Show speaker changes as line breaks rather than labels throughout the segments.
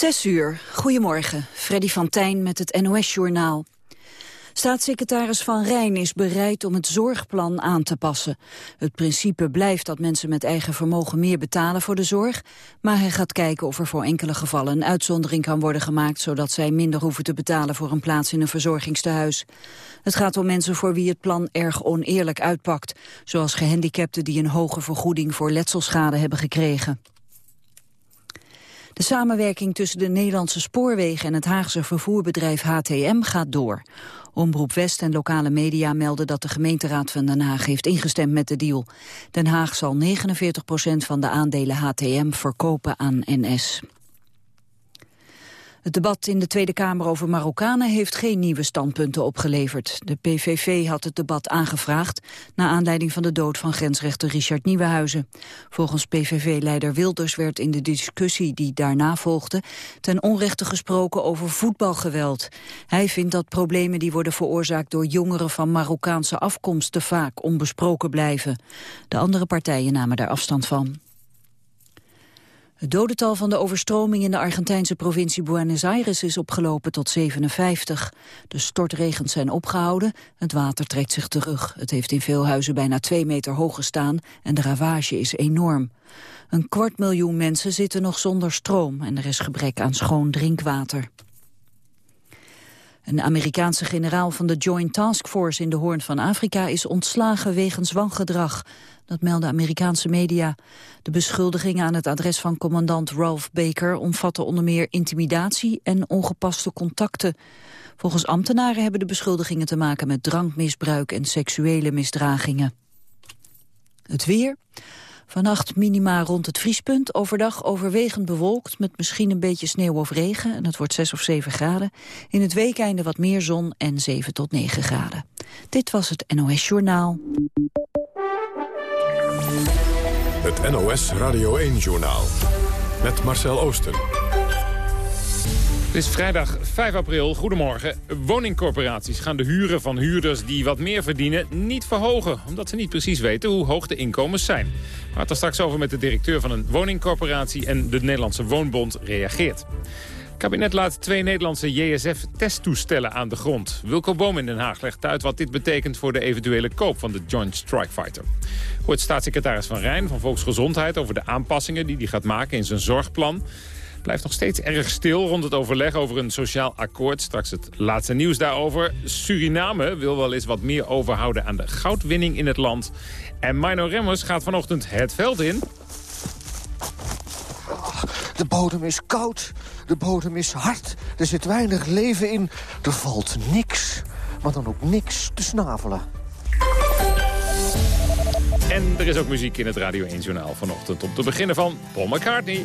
Zes uur. Goedemorgen. Freddy van Tijn met het NOS-journaal. Staatssecretaris Van Rijn is bereid om het zorgplan aan te passen. Het principe blijft dat mensen met eigen vermogen meer betalen voor de zorg, maar hij gaat kijken of er voor enkele gevallen een uitzondering kan worden gemaakt, zodat zij minder hoeven te betalen voor een plaats in een verzorgingstehuis. Het gaat om mensen voor wie het plan erg oneerlijk uitpakt, zoals gehandicapten die een hoge vergoeding voor letselschade hebben gekregen. De samenwerking tussen de Nederlandse spoorwegen en het Haagse vervoerbedrijf HTM gaat door. Omroep West en lokale media melden dat de gemeenteraad van Den Haag heeft ingestemd met de deal. Den Haag zal 49% van de aandelen HTM verkopen aan NS. Het debat in de Tweede Kamer over Marokkanen heeft geen nieuwe standpunten opgeleverd. De PVV had het debat aangevraagd na aanleiding van de dood van grensrechter Richard Nieuwenhuizen. Volgens PVV-leider Wilders werd in de discussie die daarna volgde ten onrechte gesproken over voetbalgeweld. Hij vindt dat problemen die worden veroorzaakt door jongeren van Marokkaanse afkomst te vaak onbesproken blijven. De andere partijen namen daar afstand van. Het dodental van de overstroming in de Argentijnse provincie Buenos Aires is opgelopen tot 57. De stortregens zijn opgehouden, het water trekt zich terug. Het heeft in veel huizen bijna twee meter hoog gestaan en de ravage is enorm. Een kwart miljoen mensen zitten nog zonder stroom en er is gebrek aan schoon drinkwater. Een Amerikaanse generaal van de Joint Task Force in de Hoorn van Afrika is ontslagen wegens wangedrag. Dat melden Amerikaanse media. De beschuldigingen aan het adres van commandant Ralph Baker omvatten onder meer intimidatie en ongepaste contacten. Volgens ambtenaren hebben de beschuldigingen te maken met drankmisbruik en seksuele misdragingen. Het weer. Vannacht minima rond het vriespunt. Overdag overwegend bewolkt met misschien een beetje sneeuw of regen. En het wordt 6 of 7 graden. In het weekeinde wat meer zon en 7 tot 9 graden. Dit was het NOS Journaal.
Het NOS Radio 1-journaal. Met Marcel Oosten.
Het is vrijdag 5 april. Goedemorgen. Woningcorporaties gaan de huren van huurders die wat meer verdienen niet verhogen. Omdat ze niet precies weten hoe hoog de inkomens zijn. Gaan het er straks over met de directeur van een woningcorporatie en de Nederlandse Woonbond reageert. Het kabinet laat twee Nederlandse JSF-testtoestellen aan de grond. Wilco Boom in Den Haag legt uit wat dit betekent voor de eventuele koop van de Joint Strike Fighter. Hoort staatssecretaris Van Rijn van Volksgezondheid over de aanpassingen die hij gaat maken in zijn zorgplan blijft nog steeds erg stil rond het overleg over een sociaal akkoord. Straks het laatste nieuws daarover. Suriname wil wel eens wat meer overhouden aan de goudwinning in het land. En Mino Remmers gaat vanochtend het veld in.
De bodem is koud, de bodem is hard, er zit weinig leven in. Er valt niks, maar dan ook niks te snavelen.
En er is ook muziek in het Radio 1 Journaal vanochtend. Om te beginnen van Paul McCartney.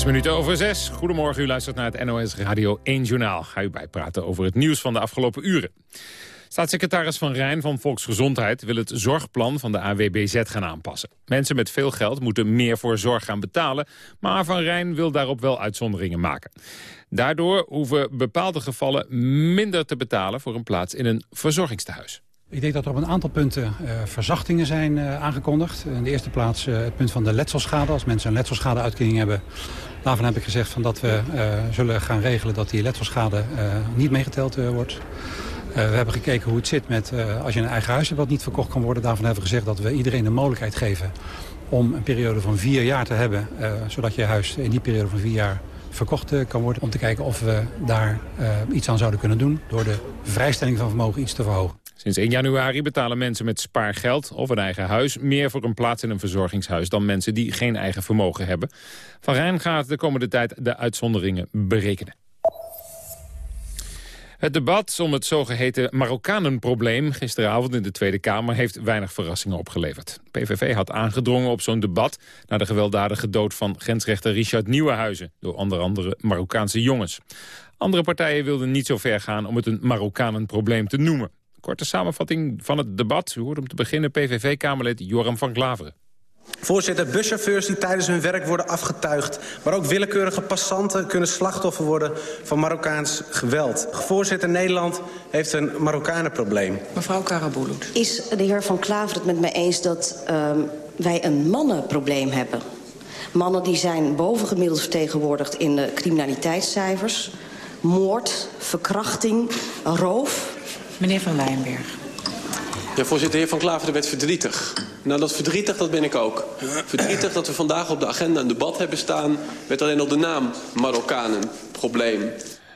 Zes minuten over zes. Goedemorgen, u luistert naar het NOS Radio 1 Journaal. Ga u bijpraten over het nieuws van de afgelopen uren. Staatssecretaris Van Rijn van Volksgezondheid wil het zorgplan van de AWBZ gaan aanpassen. Mensen met veel geld moeten meer voor zorg gaan betalen, maar Van Rijn wil daarop wel uitzonderingen maken. Daardoor hoeven bepaalde gevallen minder te betalen voor een plaats in een verzorgingstehuis.
Ik denk dat er op een aantal punten uh, verzachtingen zijn uh, aangekondigd. In de eerste plaats uh, het punt van de letselschade. Als mensen een letselschadeuitkering hebben... daarvan heb ik gezegd van dat we zullen gaan regelen... dat die letselschade niet meegeteld wordt. we hebben gekeken hoe het zit met als je een eigen huis hebt... wat niet verkocht kan worden. Daarvan hebben we gezegd dat we iedereen de mogelijkheid geven... om een periode van vier jaar te hebben... zodat je huis in die periode van vier jaar verkocht kan worden. Om te kijken of we daar iets aan zouden kunnen doen... door de vrijstelling van vermogen iets te verhogen.
Sinds 1 januari betalen mensen met spaargeld of een eigen huis... meer voor een plaats in een verzorgingshuis dan mensen die geen eigen vermogen hebben. Van Rijn gaat de komende tijd de uitzonderingen berekenen. Het debat om het zogeheten Marokkanenprobleem gisteravond in de Tweede Kamer heeft weinig verrassingen opgeleverd. PVV had aangedrongen op zo'n debat na de gewelddadige dood van grensrechter Richard Nieuwenhuizen door onder andere Marokkaanse jongens. Andere partijen wilden niet zo ver gaan om het een Marokkanenprobleem te noemen. Korte samenvatting van het debat. U hoort om te beginnen PVV-Kamerlid Joram van Klaveren.
Voorzitter, buschauffeurs die tijdens hun werk worden afgetuigd... maar ook willekeurige passanten kunnen slachtoffer worden van Marokkaans geweld. Voorzitter, Nederland heeft een Marokkanenprobleem.
Mevrouw Karabulut.
Is de heer Van Klaver het met mij eens dat uh, wij een mannenprobleem hebben? Mannen die zijn bovengemiddeld vertegenwoordigd in de criminaliteitscijfers. Moord, verkrachting, roof,
Meneer Van Wijnberg.
Ja, voorzitter, de heer Van Klaveren werd verdrietig. Nou, dat verdrietig, dat ben ik ook. Verdrietig dat we vandaag op de agenda een debat hebben staan... met alleen nog de naam Marokkanen, probleem.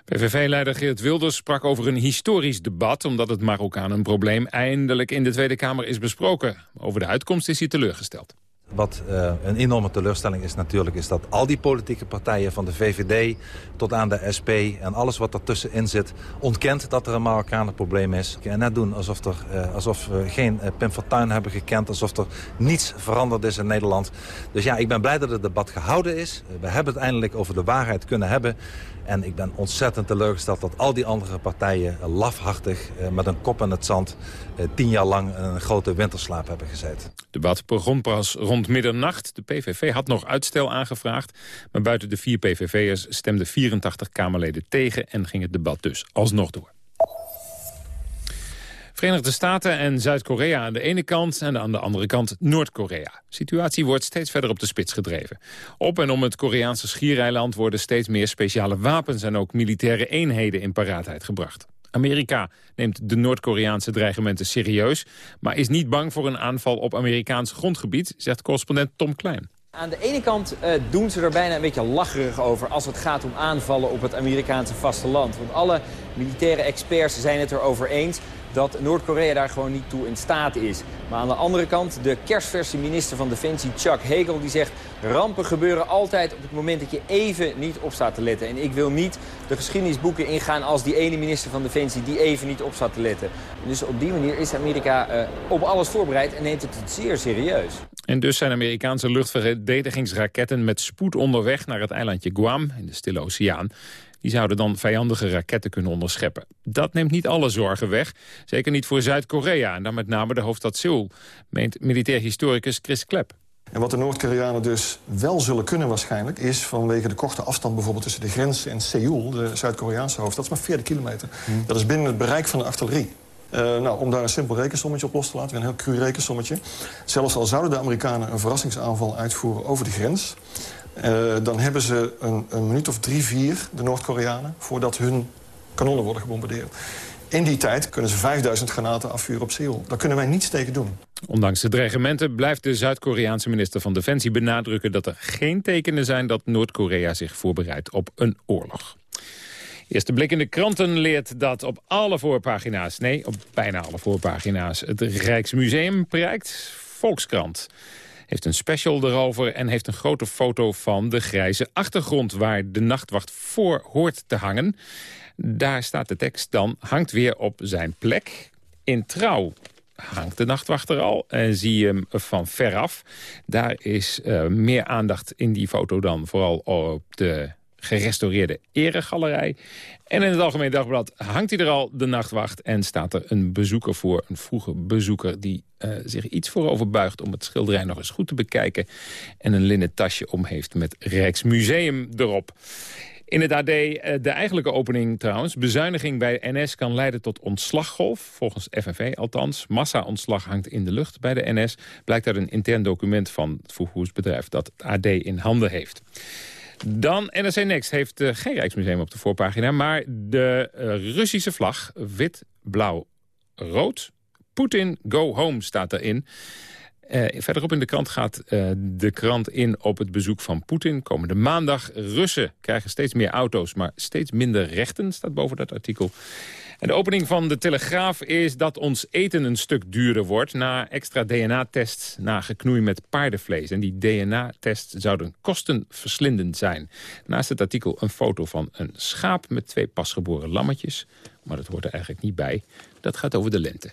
PVV-leider Geert Wilders sprak over een historisch debat... omdat het Marokkanenprobleem eindelijk in de Tweede Kamer is besproken. Over de uitkomst is hij teleurgesteld.
Wat uh, een enorme teleurstelling is natuurlijk... is dat al die politieke partijen van de VVD tot aan de SP... en alles wat ertussenin zit, ontkent dat er een Marokkanenprobleem is. En net doen alsof, er, uh, alsof we geen uh, Pim Fortuyn hebben gekend... alsof er niets veranderd is in Nederland. Dus ja, ik ben blij dat het debat gehouden is. we hebben het eindelijk over de waarheid kunnen hebben... En ik ben ontzettend teleurgesteld dat al die andere partijen lafhartig met een kop in het zand tien jaar lang een grote winterslaap hebben gezeten. Het
debat begon pas rond middernacht. De PVV had nog uitstel aangevraagd, maar buiten de vier PVV'ers stemden 84 Kamerleden tegen en ging het debat dus alsnog door. Verenigde Staten en Zuid-Korea aan de ene kant en aan de andere kant Noord-Korea. De situatie wordt steeds verder op de spits gedreven. Op en om het Koreaanse schiereiland worden steeds meer speciale wapens en ook militaire eenheden in paraatheid gebracht. Amerika neemt de Noord-Koreaanse dreigementen serieus... maar is niet bang voor een aanval op Amerikaans grondgebied, zegt correspondent Tom Klein.
Aan de ene kant uh, doen ze er bijna een beetje lacherig over als het gaat om aanvallen op het Amerikaanse vasteland. Want alle militaire experts zijn het erover eens dat Noord-Korea daar gewoon niet toe in staat is. Maar aan de andere kant, de kerstverse minister van Defensie, Chuck Hagel, die zegt... rampen gebeuren altijd op het moment dat je even niet op staat te letten. En ik wil niet de geschiedenisboeken ingaan als die ene minister van Defensie... die even niet op staat te letten. En dus op die manier is Amerika uh, op alles voorbereid en neemt het zeer serieus.
En dus zijn Amerikaanse luchtverdedigingsraketten met spoed onderweg naar het eilandje Guam in de Stille Oceaan. Die zouden dan vijandige raketten kunnen onderscheppen. Dat neemt niet alle zorgen weg. Zeker niet voor Zuid-Korea en dan met name de hoofdstad Seoul. Meent militair historicus Chris Klep.
En wat de Noord-Koreanen dus wel zullen kunnen waarschijnlijk... is vanwege de korte afstand bijvoorbeeld tussen de grens en Seoul... de Zuid-Koreaanse hoofdstad, dat is maar 40 kilometer. Hmm. Dat is binnen het bereik van de artillerie. Uh, nou, om daar een simpel rekensommetje op los te laten, een heel cru rekensommetje. Zelfs al zouden de Amerikanen een verrassingsaanval uitvoeren over de grens... Uh, dan hebben ze een, een minuut of drie, vier, de Noord-Koreanen... voordat hun kanonnen worden gebombardeerd. In die tijd kunnen ze 5000 granaten afvuren op Seoul. Daar kunnen wij niets tegen doen.
Ondanks de dreigementen blijft de Zuid-Koreaanse minister van Defensie benadrukken... dat er geen tekenen zijn dat Noord-Korea zich voorbereidt op een oorlog. Eerste blik in de kranten leert dat op alle voorpagina's... nee, op bijna alle voorpagina's... het Rijksmuseum prijkt Volkskrant heeft een special erover en heeft een grote foto van de grijze achtergrond... waar de nachtwacht voor hoort te hangen. Daar staat de tekst dan, hangt weer op zijn plek. In Trouw hangt de nachtwachter al en zie je hem van veraf. Daar is uh, meer aandacht in die foto dan vooral op de gerestaureerde eregalerij. En in het Algemeen Dagblad hangt hij er al, de nachtwacht... en staat er een bezoeker voor, een vroege bezoeker... die uh, zich iets voorover buigt om het schilderij nog eens goed te bekijken... en een linnen tasje om heeft met Rijksmuseum erop. In het AD eh, de eigenlijke opening trouwens. Bezuiniging bij NS kan leiden tot ontslaggolf. Volgens FNV althans. Massa-ontslag hangt in de lucht bij de NS. Blijkt uit een intern document van het vervoersbedrijf... dat het AD in handen heeft. Dan NRC Next heeft uh, geen Rijksmuseum op de voorpagina... maar de uh, Russische vlag, wit, blauw, rood. Poetin, go home staat erin. Uh, verderop in de krant gaat uh, de krant in op het bezoek van Poetin. Komende maandag. Russen krijgen steeds meer auto's, maar steeds minder rechten, staat boven dat artikel. En de opening van de Telegraaf is dat ons eten een stuk duurder wordt... na extra DNA-tests na geknoei met paardenvlees. En die DNA-tests zouden kostenverslindend zijn. Naast het artikel een foto van een schaap met twee pasgeboren lammetjes. Maar dat hoort er eigenlijk niet bij. Dat gaat over de lente.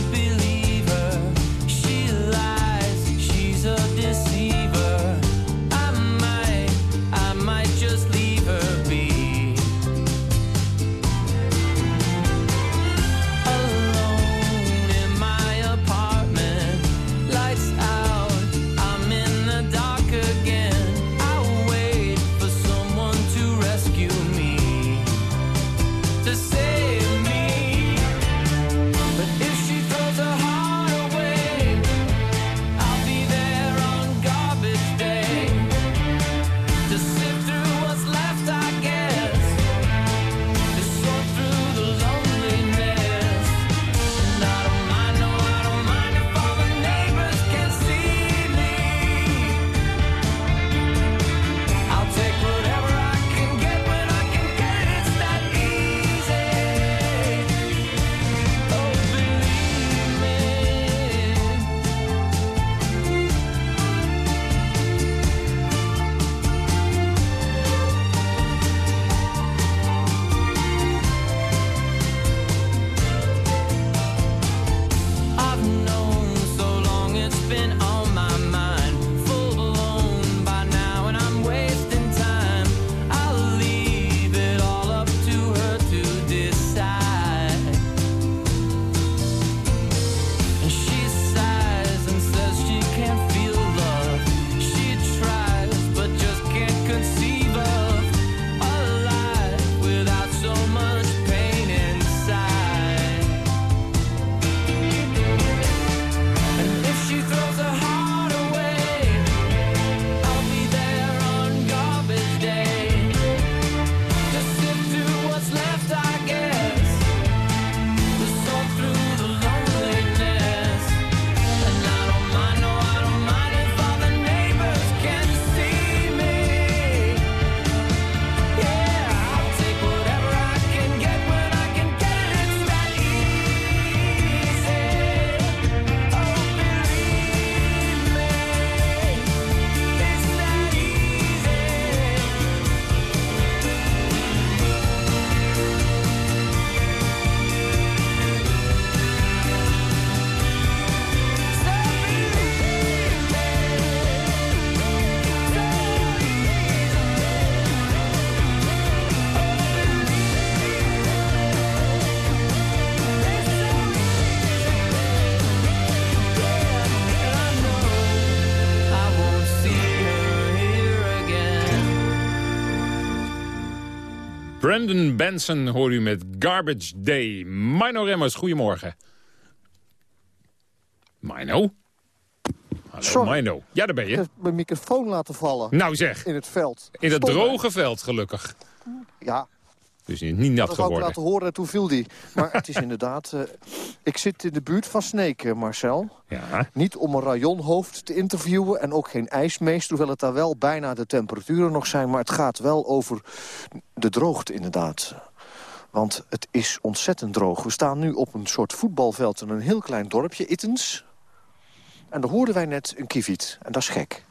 Brandon Benson hoor u met Garbage Day. Mino Remmers, goedemorgen. Mino? Hallo
Sorry.
Mino. Ja, daar ben
Ik
je.
heb mijn microfoon laten vallen.
Nou zeg.
In het veld.
In het droge veld, gelukkig.
Ja,
Dus niet nat
ik
geworden.
laten horen en toen viel die. Maar het is inderdaad... eh, ik zit in de buurt van Sneek, eh, Marcel.
Ja.
Niet om een rayonhoofd te interviewen en ook geen ijsmeester... hoewel het daar wel bijna de temperaturen nog zijn. Maar het gaat wel over de droogte inderdaad. Want het is ontzettend droog. We staan nu op een soort voetbalveld in een heel klein dorpje, Ittens. En daar hoorden wij net een kieviet. En dat is gek.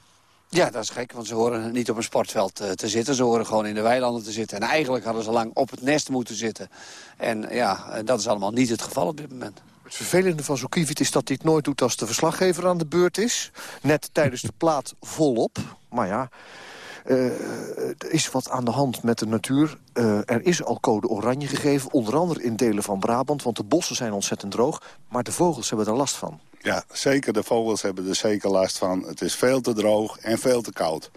Ja, dat is gek, want ze horen niet op een sportveld uh, te zitten. Ze horen gewoon in de weilanden te zitten. En eigenlijk hadden ze lang op het nest moeten zitten. En ja, dat is allemaal niet het geval op dit moment.
Het vervelende van Zokiewicz is dat hij het nooit doet als de verslaggever aan de beurt is. Net tijdens de plaat volop. Maar ja, er is wat aan de hand met de natuur. Uh, er is al code oranje gegeven, onder andere in delen van Brabant... want de bossen zijn ontzettend droog, maar de vogels hebben er last van.
Ja, zeker. De vogels hebben er zeker last van. Het is veel te droog en veel te koud.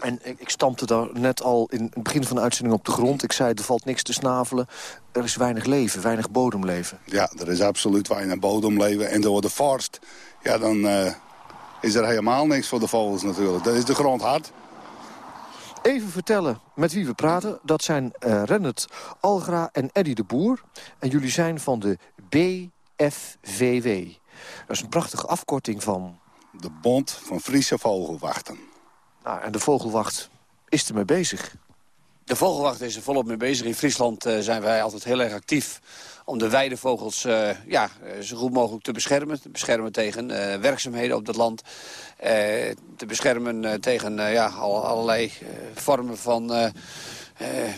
En ik, stampte daar net al in het begin van de uitzending op de grond. Ik zei, er valt niks te snavelen. Er is weinig leven, weinig bodemleven.
Ja, er is absoluut weinig bodemleven. En door de vorst, ja, dan uh, is er helemaal niks voor de vogels natuurlijk. Dat is de grond hard.
Even vertellen met wie we praten. Dat zijn uh, Rennet Algra en Eddy de Boer. En jullie zijn van de BFVW. Dat is een prachtige afkorting van...
De Bond van Friese Vogelwachten.
Nou, en de Vogelwacht is ermee bezig.
De Vogelwacht is er volop mee bezig. In Friesland uh, zijn wij altijd heel erg actief om de weidevogels uh, ja, zo goed mogelijk te beschermen. Te beschermen tegen werkzaamheden op dat land. te beschermen tegen ja, allerlei vormen van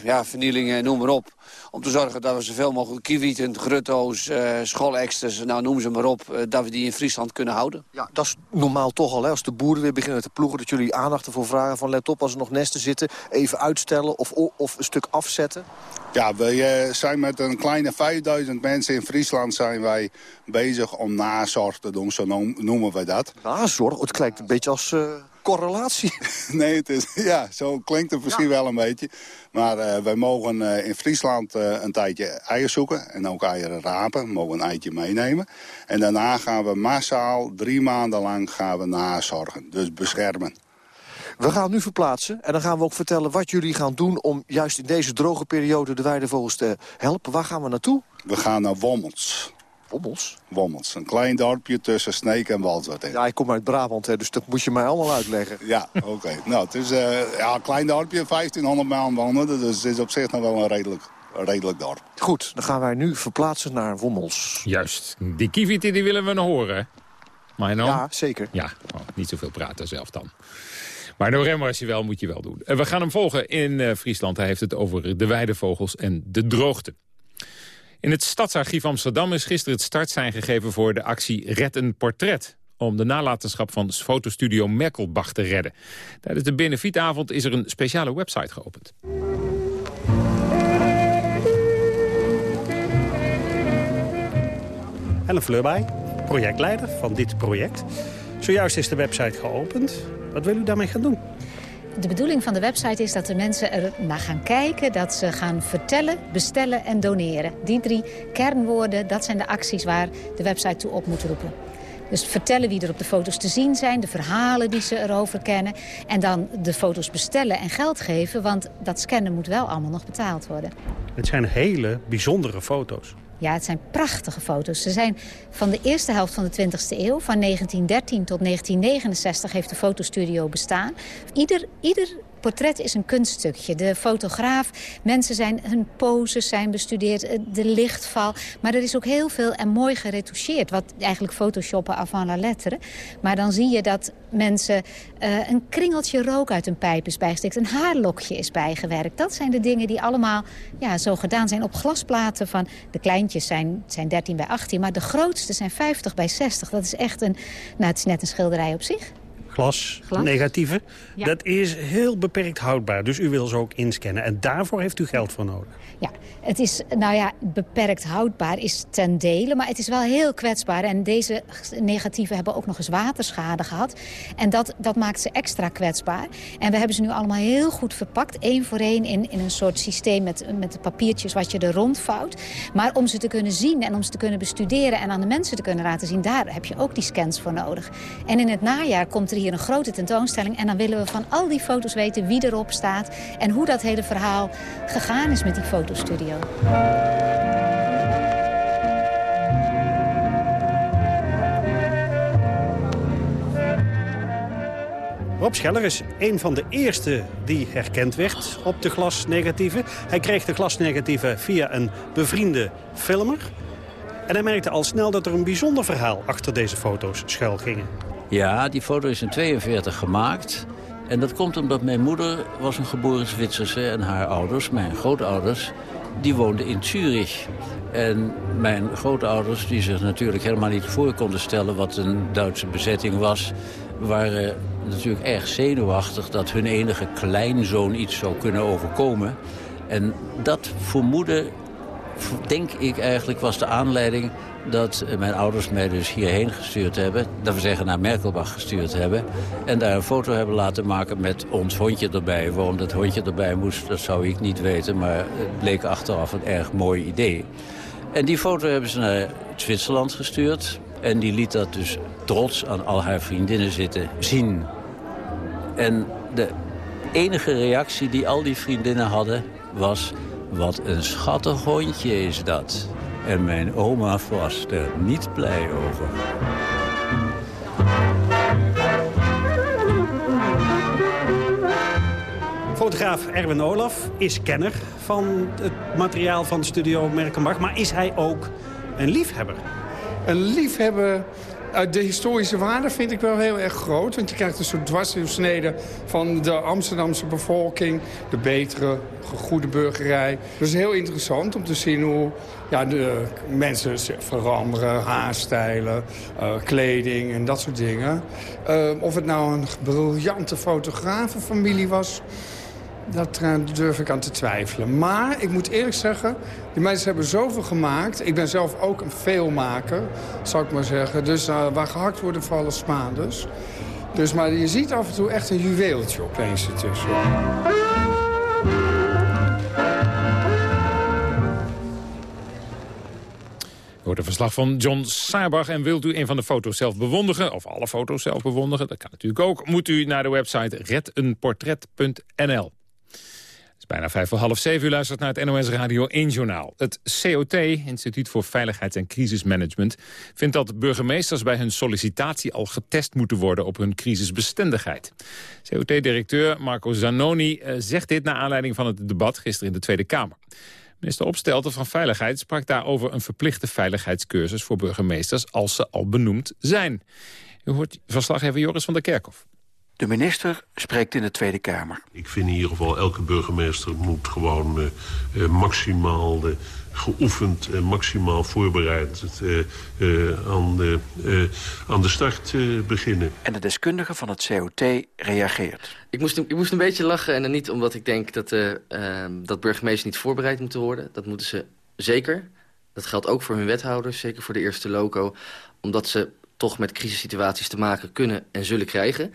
ja, vernielingen, noem maar op. Om te zorgen dat we zoveel mogelijk kiewieten, grutto's, uh, nou noem ze maar op, uh, dat we die in Friesland kunnen houden.
Ja, dat is normaal toch al, hè, als de boeren weer beginnen te ploegen, dat jullie aandacht ervoor vragen van let op als er nog nesten zitten, even uitstellen of, of een stuk afzetten.
Ja, we uh, zijn met een kleine 5000 mensen in Friesland zijn wij bezig om nazorg te doen, zo noemen we dat.
Nazorg? Het klinkt een beetje als correlatie.
nee, het is, ja, zo klinkt het misschien wel een beetje. Maar uh, wij mogen uh, in Friesland een tijdje eieren zoeken en ook eieren rapen. We mogen een eitje meenemen. En daarna gaan we massaal drie maanden lang gaan we nazorgen. Dus beschermen.
We gaan nu verplaatsen en dan gaan we ook vertellen wat jullie gaan doen... om juist in deze droge periode de weidevogels te helpen. Waar gaan we naartoe?
We gaan naar Wommels.
Wommels?
Wommels, een klein dorpje tussen Sneek en Walzert.
Ja, ik kom uit Brabant, hè, dus dat moet je mij allemaal uitleggen.
ja, oké. nou, het is uh, ja, een klein dorpje, 1500 mijl wandelen, dus het is op zich nog wel een redelijk, redelijk dorp.
Goed, dan gaan wij nu verplaatsen naar Wommels.
Juist, die kieviten die willen we nog horen, Maar?
Ja, zeker.
Ja, oh, niet zoveel praten zelf dan. Maar no remmer als je wel, moet je wel doen. We gaan hem volgen in uh, Friesland. Hij heeft het over de weidevogels en de droogte. In het Stadsarchief Amsterdam is gisteren het startsein gegeven voor de actie Red een Portret om de nalatenschap van fotostudio Merkelbach te redden. Tijdens de benefietavond is er een speciale website geopend.
Ellen Fleurbij, projectleider van dit project. Zojuist is de website geopend. Wat wil u daarmee gaan doen?
De bedoeling van de website is dat de mensen er naar gaan kijken... dat ze gaan vertellen, bestellen en doneren. Die drie kernwoorden, dat zijn de acties waar de website toe op moet roepen. Dus vertellen wie er op de foto's te zien zijn, de verhalen die ze erover kennen... en dan de foto's bestellen en geld geven, want dat scannen moet wel allemaal nog betaald worden.
Het zijn hele bijzondere foto's.
Ja, het zijn prachtige foto's. Ze zijn van de eerste helft van de 20e eeuw. Van 1913 tot 1969 heeft de fotostudio bestaan. Ieder, ieder portret is een kunststukje. De fotograaf, mensen zijn, hun poses zijn bestudeerd, eh, de lichtval. Maar er is ook heel veel en mooi geretoucheerd. Wat eigenlijk photoshoppen avant la lettre. Maar dan zie je dat mensen uh, een kringeltje rook uit een pijp is bijgestikt. Een haarlokje is bijgewerkt. Dat zijn de dingen die allemaal ja, zo gedaan zijn op glasplaten van... De kleintjes zijn, zijn 13 bij 18, maar de grootste zijn 50 bij 60. Dat is echt een, nou het is net een schilderij op zich
glas, negatieve. Dat is heel beperkt houdbaar. Dus u wil ze ook inscannen. En daarvoor heeft u geld voor nodig.
Ja, het is, nou ja, beperkt houdbaar is ten dele, maar het is wel heel kwetsbaar. En deze negatieven hebben ook nog eens waterschade gehad. En dat, dat maakt ze extra kwetsbaar. En we hebben ze nu allemaal heel goed verpakt, één voor één, in, in een soort systeem met, met de papiertjes wat je er rondvouwt. Maar om ze te kunnen zien en om ze te kunnen bestuderen en aan de mensen te kunnen laten zien, daar heb je ook die scans voor nodig. En in het najaar komt er hier een grote tentoonstelling en dan willen we van al die foto's weten wie erop staat en hoe dat hele verhaal gegaan is met die foto's fotostudio.
Rob Scheller is een van de eerste die herkend werd op de glasnegatieven. Hij kreeg de glasnegatieven via een bevriende filmer. En hij merkte al snel dat er een bijzonder verhaal achter deze foto's schuil gingen.
Ja, die foto is in 42 gemaakt. En dat komt omdat mijn moeder was een geboren Zwitserse... en haar ouders, mijn grootouders, die woonden in Zurich. En mijn grootouders, die zich natuurlijk helemaal niet voor konden stellen... wat een Duitse bezetting was, waren natuurlijk erg zenuwachtig... dat hun enige kleinzoon iets zou kunnen overkomen. En dat vermoeden, denk ik eigenlijk, was de aanleiding dat mijn ouders mij dus hierheen gestuurd hebben. Dat we zeggen naar Merkelbach gestuurd hebben. En daar een foto hebben laten maken met ons hondje erbij. Waarom dat hondje erbij moest, dat zou ik niet weten. Maar het bleek achteraf een erg mooi idee. En die foto hebben ze naar Zwitserland gestuurd. En die liet dat dus trots aan al haar vriendinnen zitten zien. En de enige reactie die al die vriendinnen hadden was... wat een schattig hondje is dat. En mijn oma was er niet blij over.
Fotograaf Erwin Olaf is kenner van het materiaal van Studio Merkenbach. Maar is hij ook een liefhebber?
Een liefhebber de historische waarde vind ik wel heel erg groot. Want je krijgt een soort dwarsdoorsnede van de Amsterdamse bevolking. De betere, goede burgerij. Dat is heel interessant om te zien hoe ja, de mensen veranderen. Haarstijlen, uh, kleding en dat soort dingen. Of het nou een briljante fotografenfamilie was... Dat durf ik aan te twijfelen. Maar ik moet eerlijk zeggen, die mensen hebben zoveel gemaakt. Ik ben zelf ook een veelmaker, zou ik maar zeggen. Dus uh, waar gehakt worden vallen spaanders. Dus, maar je ziet af en toe echt een juweeltje opeens ertussen.
hoort een verslag van John Saarbach. En wilt u een van de foto's zelf bewonderen, of alle foto's zelf bewonderen... dat kan natuurlijk ook, moet u naar de website redeenportret.nl is bijna vijf voor half zeven. U luistert naar het NOS Radio 1 Journaal. Het COT, Instituut voor Veiligheid en Crisismanagement... vindt dat burgemeesters bij hun sollicitatie al getest moeten worden... op hun crisisbestendigheid. COT-directeur Marco Zanoni eh, zegt dit... naar aanleiding van het debat gisteren in de Tweede Kamer. Minister Opstelten van Veiligheid sprak daarover een verplichte veiligheidscursus voor burgemeesters als ze al benoemd zijn. U hoort verslaggever Joris van der Kerkhof.
De minister spreekt in de Tweede Kamer.
Ik vind in ieder geval elke burgemeester moet gewoon uh, uh, maximaal uh, geoefend en maximaal voorbereid aan, de, aan de start beginnen.
En de deskundige van het COT reageert.
Ik moest, ik moest een beetje lachen en niet omdat ik denk dat, dat burgemeesters niet voorbereid moeten worden. Dat moeten ze zeker. Dat geldt ook voor hun wethouders, zeker voor de eerste loco. Omdat ze toch met crisissituaties te maken kunnen en zullen krijgen.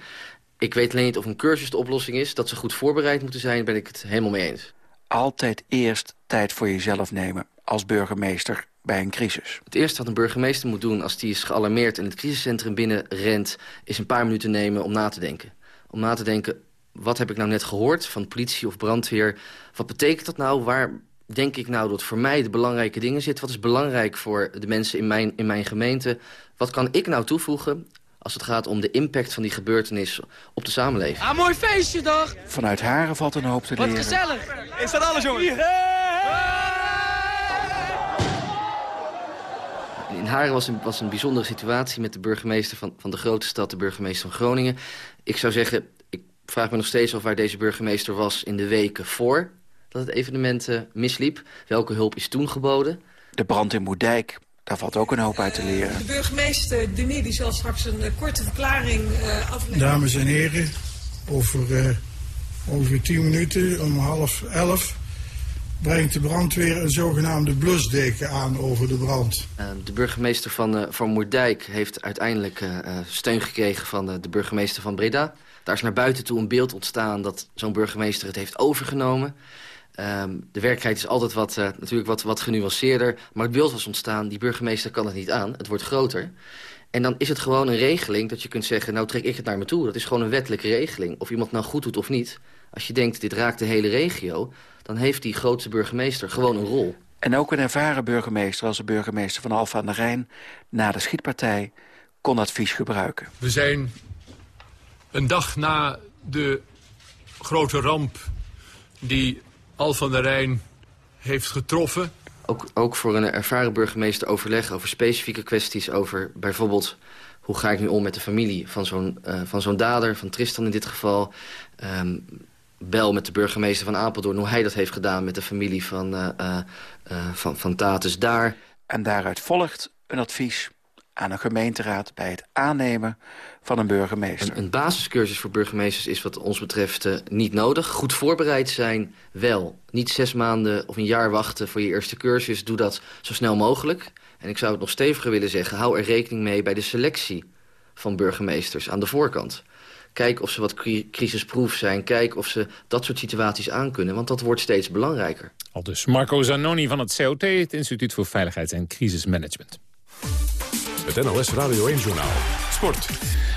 Ik weet alleen niet of een cursus de oplossing is. Dat ze goed voorbereid moeten zijn, ben ik het helemaal mee eens.
Altijd eerst tijd voor jezelf nemen als burgemeester bij een crisis.
Het eerste wat een burgemeester moet doen als die is gealarmeerd... en het crisiscentrum binnenrent, is een paar minuten nemen om na te denken. Om na te denken, wat heb ik nou net gehoord van politie of brandweer? Wat betekent dat nou? Waar denk ik nou dat voor mij de belangrijke dingen zitten? Wat is belangrijk voor de mensen in mijn, in mijn gemeente? Wat kan ik nou toevoegen als het gaat om de impact van die gebeurtenis op de samenleving.
Ah, mooi feestje toch?
Vanuit Haren valt een hoop te leren.
Wat gezellig. Is dat alles, jongens?
In Haren was een, was een bijzondere situatie met de burgemeester van, van de grote stad, de burgemeester van Groningen. Ik zou zeggen, ik vraag me nog steeds af waar deze burgemeester was in de weken voor dat het evenement uh, misliep. Welke hulp is toen geboden?
De brand in Moerdijk daar valt ook een hoop uit te leren.
De burgemeester Denis die zal straks een uh, korte verklaring uh, afleggen.
Dames en heren, over uh, ongeveer 10 minuten, om half elf... brengt de brandweer een zogenaamde blusdeken aan over de brand.
de burgemeester van, van Moerdijk heeft uiteindelijk steun gekregen... van de burgemeester van Breda. Daar is naar buiten toe een beeld ontstaan dat zo'n burgemeester het heeft overgenomen... Um, de werkelijkheid is altijd wat, uh, natuurlijk wat, wat genuanceerder. Maar het beeld was ontstaan, die burgemeester kan het niet aan. Het wordt groter. En dan is het gewoon een regeling dat je kunt zeggen... nou trek ik het naar me toe. Dat is gewoon een wettelijke regeling. Of iemand nou goed doet of niet. Als je denkt, dit raakt de hele regio... dan heeft die grootste burgemeester gewoon een rol.
En ook een ervaren burgemeester als de burgemeester van Alphen aan de Rijn... na de schietpartij kon advies gebruiken.
We zijn een dag na de grote ramp... die al van der Rijn heeft getroffen.
Ook, ook voor een ervaren burgemeester overleggen over specifieke kwesties... over bijvoorbeeld hoe ga ik nu om met de familie van zo'n uh, van zo'n dader, van Tristan in dit geval. Um, bel met de burgemeester van Apeldoorn hoe hij dat heeft gedaan met de familie van, uh, uh, van, van Tatus daar.
En daaruit volgt een advies aan een gemeenteraad bij het aannemen van een burgemeester.
Een, een basiscursus voor burgemeesters is wat ons betreft uh, niet nodig. Goed voorbereid zijn, wel. Niet zes maanden of een jaar wachten voor je eerste cursus. Doe dat zo snel mogelijk. En ik zou het nog steviger willen zeggen... hou er rekening mee bij de selectie van burgemeesters aan de voorkant. Kijk of ze wat crisisproof zijn. Kijk of ze dat soort situaties aankunnen. Want dat wordt steeds belangrijker.
Al dus Marco Zanoni van het COT, het Instituut voor Veiligheids- en Crisismanagement.
Het NOS Radio 1-journaal. Sport.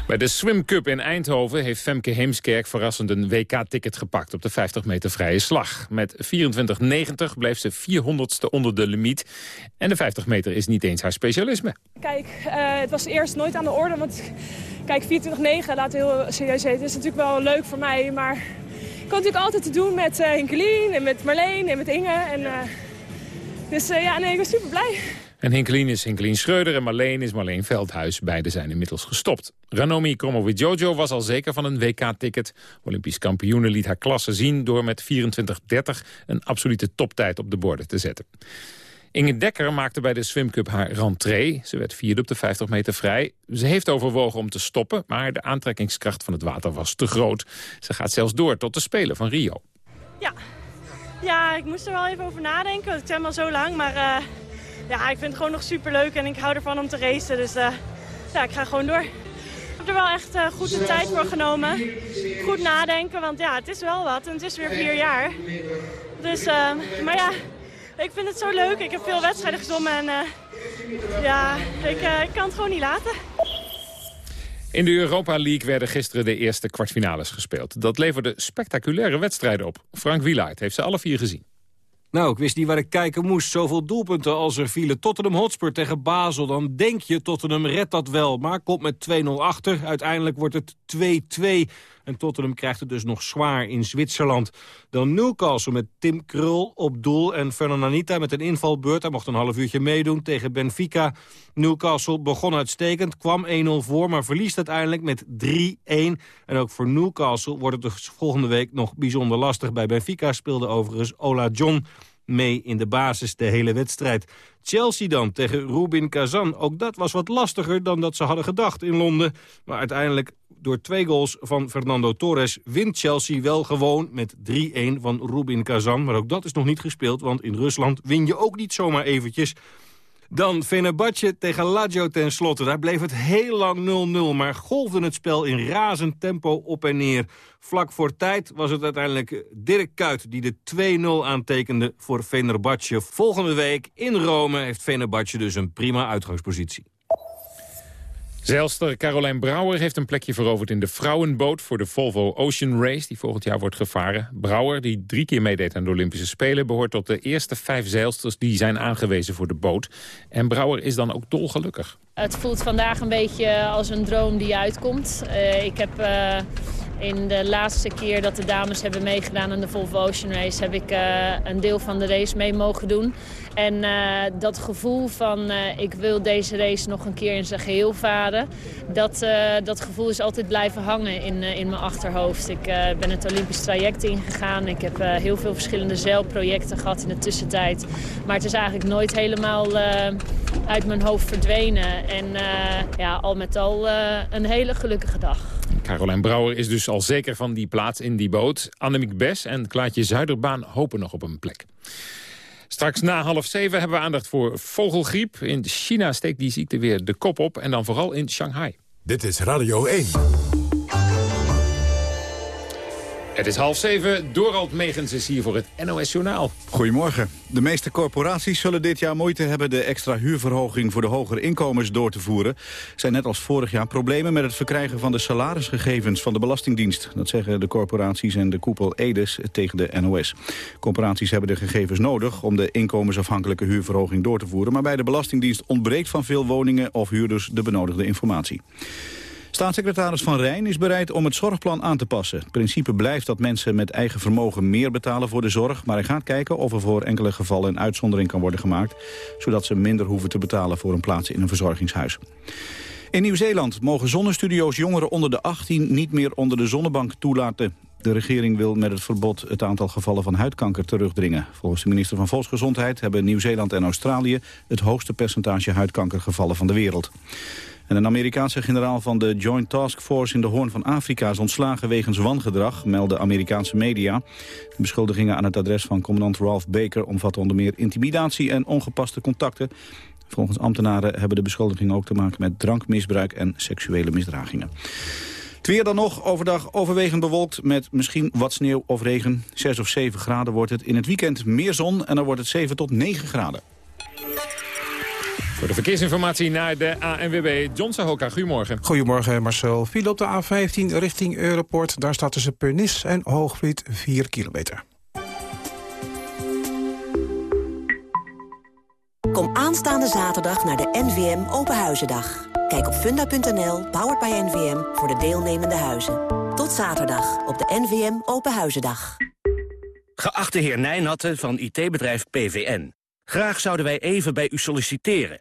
Bij de Swim Cup in Eindhoven heeft Femke Heemskerk verrassend een WK-ticket gepakt op de 50 meter vrije slag. Met 24,90 bleef ze 400ste onder de limiet. En de 50 meter is niet eens haar specialisme.
Kijk, uh, het was eerst nooit aan de orde, want kijk, 24,9 laat heel serieus weten. Het is natuurlijk wel leuk voor mij, maar ik had natuurlijk altijd te doen met uh, Hinkelien en met Marleen en met Inge. En, uh, dus ja, nee, ik was super blij.
En Hinkelien is Hinkelien Schreuder en Marleen is Marleen Veldhuis. Beide zijn inmiddels gestopt. Ranomi Kromowidjojo was al zeker van een WK-ticket. Olympisch kampioene liet haar klasse zien door met 24-30 een absolute toptijd op de borden te zetten. Inge Dekker maakte bij de Swim Cup haar rentree. Ze werd vierde op de 50 meter vrij. Ze heeft overwogen om te stoppen, maar de aantrekkingskracht van het water was te groot. Ze gaat zelfs door tot de Spelen van Rio.
Ja, ja ik moest er wel even over nadenken. Het is al zo lang, maar... Uh ja, ik vind het gewoon nog super leuk en ik hou ervan om te racen. Dus uh, ja, ik ga gewoon door. Ik heb er wel echt uh, goed de tijd voor genomen. Goed nadenken, want ja, het is wel wat. En het is weer vier jaar. Dus, uh, maar ja, ik vind het zo leuk. Ik heb veel wedstrijden gezongen en ja, ik, ik kan het gewoon niet laten.
In de Europa League werden gisteren de eerste kwartfinales gespeeld. Dat leverde spectaculaire wedstrijden op. Frank Wielaert heeft ze alle vier gezien.
Nou, ik wist niet waar ik kijken moest. Zoveel doelpunten als er vielen. Tottenham Hotspur tegen Basel. Dan denk je, Tottenham redt dat wel. Maar komt met 2-0 achter. Uiteindelijk wordt het 2-2. En Tottenham krijgt het dus nog zwaar in Zwitserland. Dan Newcastle met Tim Krul op doel. En Fernand Anita met een invalbeurt. Hij mocht een half uurtje meedoen tegen Benfica. Newcastle begon uitstekend, kwam 1-0 voor... maar verliest uiteindelijk met 3-1. En ook voor Newcastle wordt het dus volgende week nog bijzonder lastig. Bij Benfica speelde overigens Ola John mee in de basis de hele wedstrijd. Chelsea dan tegen Rubin Kazan. Ook dat was wat lastiger dan dat ze hadden gedacht in Londen. Maar uiteindelijk door twee goals van Fernando Torres wint Chelsea wel gewoon met 3-1 van Rubin Kazan. Maar ook dat is nog niet gespeeld, want in Rusland win je ook niet zomaar eventjes. Dan Fenerbahce tegen Lazio ten slotte. Daar bleef het heel lang 0-0, maar golfde het spel in razend tempo op en neer. Vlak voor tijd was het uiteindelijk Dirk Kuyt die de 2-0 aantekende voor Fenerbahce. Volgende week in Rome heeft Fenerbahce dus een prima uitgangspositie.
Zeilster Carolijn Brouwer heeft een plekje veroverd in de vrouwenboot... voor de Volvo Ocean Race, die volgend jaar wordt gevaren. Brouwer, die drie keer meedeed aan de Olympische Spelen... behoort tot de eerste vijf zeilsters die zijn aangewezen voor de boot. En Brouwer is dan ook dolgelukkig.
Het voelt vandaag een beetje als een droom die uitkomt. Uh, ik heb... in de laatste keer dat de dames hebben meegedaan aan de Volvo Ocean Race... heb ik uh, een deel van de race mee mogen doen. En uh, dat gevoel van uh, ik wil deze race nog een keer in zijn geheel varen... dat, dat gevoel is altijd blijven hangen in, in mijn achterhoofd. Ik ben het Olympisch traject ingegaan. Ik heb heel veel verschillende zeilprojecten gehad in de tussentijd. Maar het is eigenlijk nooit helemaal uit mijn hoofd verdwenen. En ja, al met al een hele gelukkige dag.
Carolijn Brouwer is dus al zeker van die plaats in die boot. Annemiek Bes en Klaatje Zuiderbaan hopen nog op een plek. Straks na half zeven hebben we aandacht voor vogelgriep. In China steekt die ziekte weer de kop op en dan vooral in Shanghai.
Dit is Radio 1.
Het is half zeven. Dorald Megens is hier voor het NOS Journaal.
Goedemorgen. De meeste corporaties zullen dit jaar moeite hebben... de extra huurverhoging voor de hogere inkomens door te voeren. Er zijn net als vorig jaar problemen met het verkrijgen van de salarisgegevens van de Belastingdienst. Dat zeggen de corporaties en de koepel Edes tegen de NOS. Corporaties hebben de gegevens nodig om de inkomensafhankelijke huurverhoging door te voeren. Maar bij de Belastingdienst ontbreekt van veel woningen of huurders de benodigde informatie. Staatssecretaris Van Rijn is bereid om het zorgplan aan te passen. Het principe blijft dat mensen met eigen vermogen meer betalen voor de zorg... maar hij gaat kijken of er voor enkele gevallen een uitzondering kan worden gemaakt... zodat ze minder hoeven te betalen voor een plaats in een verzorgingshuis. In Nieuw-Zeeland mogen zonnestudio's jongeren onder de 18 niet meer onder de zonnebank toelaten. De regering wil met het verbod het aantal gevallen van huidkanker terugdringen. Volgens de minister van Volksgezondheid hebben Nieuw-Zeeland en Australië het hoogste percentage huidkankergevallen van de wereld. En een Amerikaanse generaal van de Joint Task Force in de Hoorn van Afrika is ontslagen wegens wangedrag, melden Amerikaanse media. De beschuldigingen aan het adres van commandant Ralph Baker omvatten onder meer intimidatie en ongepaste contacten. Volgens ambtenaren hebben de beschuldigingen ook te maken met drankmisbruik en seksuele misdragingen. Het weer dan nog, overdag overwegend bewolkt met misschien wat sneeuw of regen. 6 of 7 graden wordt het. In het weekend meer zon en dan wordt het 7 tot 9 graden.
Voor de verkeersinformatie naar de ANWB, John Sahoka. Goedemorgen.
Goedemorgen Marcel. File op de A15 richting Europort. Daar staat tussen Pernis en Hoogvliet 4 kilometer.
Kom aanstaande zaterdag naar de NVM Openhuizendag. Kijk op funda.nl, powered by NVM, voor de deelnemende huizen. Tot zaterdag op de NVM Openhuizendag.
Geachte heer Nijnatten van IT-bedrijf PVN. Graag zouden wij even bij u solliciteren.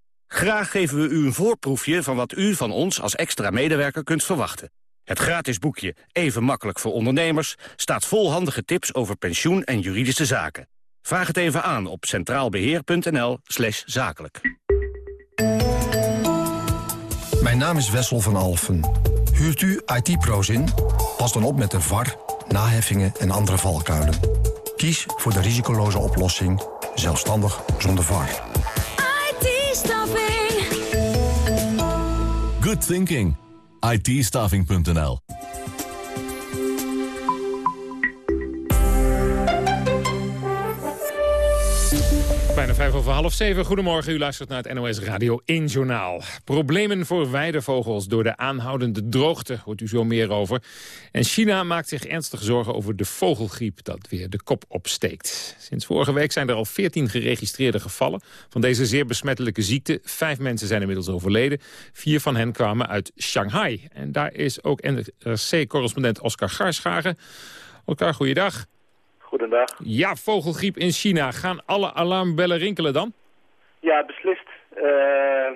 Graag geven we u een voorproefje van wat u van ons als extra medewerker kunt verwachten. Het gratis boekje Even makkelijk voor ondernemers staat vol handige tips over pensioen en juridische zaken. Vraag het even aan op centraalbeheer.nl slash zakelijk.
Mijn naam is Wessel van Alfen. Huurt u IT-pro's in? Pas dan op met de VAR, naheffingen en andere valkuilen. Kies voor de risicoloze oplossing, zelfstandig zonder VAR.
IT-staffing.
Good thinking. it
vijf over half zeven. Goedemorgen, u luistert naar het NOS Radio 1 Journaal. Problemen voor weidevogels door de aanhoudende droogte, hoort u zo meer over. En China maakt zich ernstige zorgen over de vogelgriep dat weer de kop opsteekt. Sinds vorige week zijn er al 14 geregistreerde gevallen van deze zeer besmettelijke ziekte. Vijf mensen zijn inmiddels overleden. Vier van hen kwamen uit Shanghai. En daar is ook NRC-correspondent Oscar Garschagen. Oscar, goeiedag.
Goedendag.
Ja, vogelgriep in China. Gaan alle alarmbellen rinkelen dan?
Ja, beslist. Uh,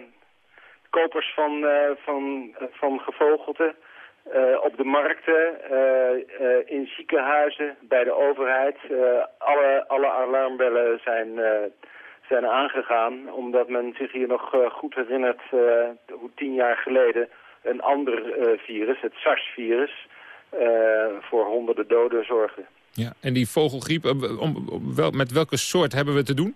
kopers van, uh, van, van gevogelte uh, op de markten, in ziekenhuizen, bij de overheid. alle, alle alarmbellen zijn, zijn aangegaan, omdat men zich hier nog goed herinnert hoe tien jaar geleden een ander virus, het SARS-virus, voor honderden doden zorgde.
Ja, en die vogelgriep, eh, om, wel, met welke soort hebben we te doen?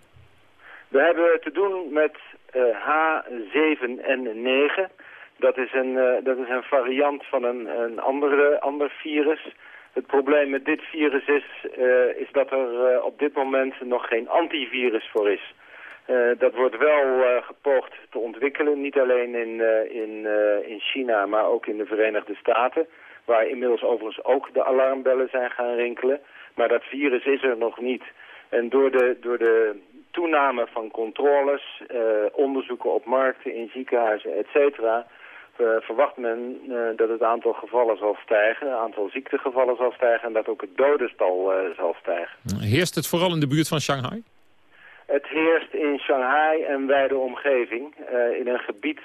We hebben te doen met uh, H7N9. Dat is een, uh, dat is een variant van een, een andere, ander virus. Het probleem met dit virus is, is dat er op dit moment nog geen antivirus voor is. dat wordt wel gepoogd te ontwikkelen, niet alleen in, in, in China, maar ook in de Verenigde Staten waar inmiddels overigens ook de alarmbellen zijn gaan rinkelen. Maar dat virus is er nog niet. En door de, door de toename van controles, eh, onderzoeken op markten, in ziekenhuizen, et cetera... Uh, verwacht men uh, dat het aantal gevallen zal stijgen, het aantal ziektegevallen zal stijgen... en dat ook het dodenstal uh, zal stijgen.
Heerst het vooral in de buurt van Shanghai?
Het heerst in Shanghai en wijde omgeving, in een gebied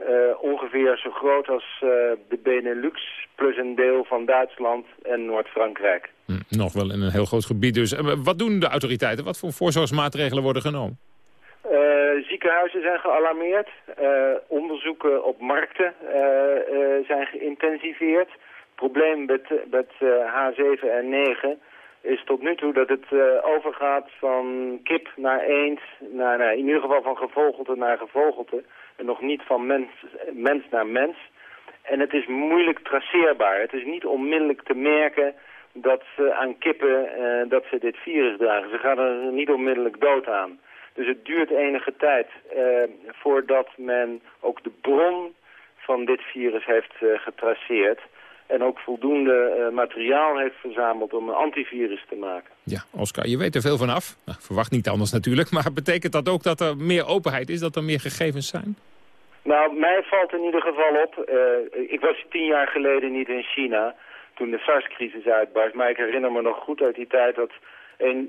uh, ongeveer zo groot als uh, de Benelux, plus een deel van Duitsland en Noord-Frankrijk.
Hm, nog wel in een heel groot gebied dus. Uh, wat doen de autoriteiten? Wat voor voorzorgsmaatregelen worden genomen?
ziekenhuizen zijn gealarmeerd. onderzoeken op markten zijn geïntensiveerd. probleem met, met H7 en 9 is tot nu toe dat het overgaat van kip naar eend, naar, naar, in ieder geval van gevogelte naar gevogelte. En nog niet van mens, mens naar mens. En het is moeilijk traceerbaar. Het is niet onmiddellijk te merken dat ze aan kippen uh, dat ze dit virus dragen. Ze gaan er niet onmiddellijk dood aan. Dus het duurt enige tijd uh, voordat men ook de bron van dit virus heeft uh, getraceerd. En ook voldoende materiaal heeft verzameld om een antivirus te maken.
Ja, Oscar, je weet er veel van af. Nou, verwacht niet anders natuurlijk. Maar betekent dat ook dat er meer openheid is, dat er meer gegevens zijn?
Nou, mij valt in ieder geval op. ik was tien jaar geleden niet in China toen de SARS-crisis uitbarst. Maar ik herinner me nog goed uit die tijd dat,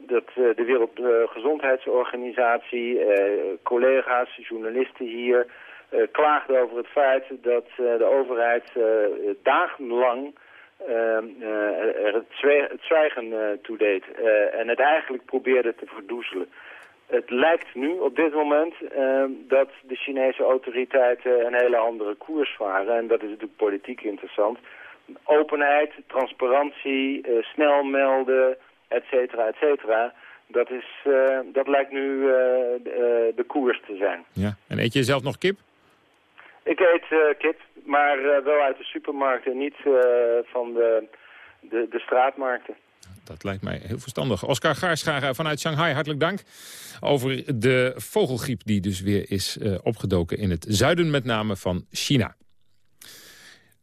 dat uh, de Wereldgezondheidsorganisatie, collega's, journalisten hier... Uh, klaagden over het feit dat de overheid dagenlang er het, het zwijgen toedeed. en het eigenlijk probeerde te verdoezelen. Het lijkt nu op dit moment dat de Chinese autoriteiten een hele andere koers varen. En dat is natuurlijk politiek interessant openheid, transparantie, snel melden, et cetera, et cetera. Dat, is, dat lijkt nu de, de koers te zijn.
Ja. En eet je zelf nog kip?
Ik eet kip, maar wel uit de supermarkten, niet van de, de, de straatmarkten.
Dat lijkt mij heel verstandig. Oscar Gaarschaga vanuit Shanghai, hartelijk dank. Over de vogelgriep die dus weer is opgedoken in het zuiden met name van China.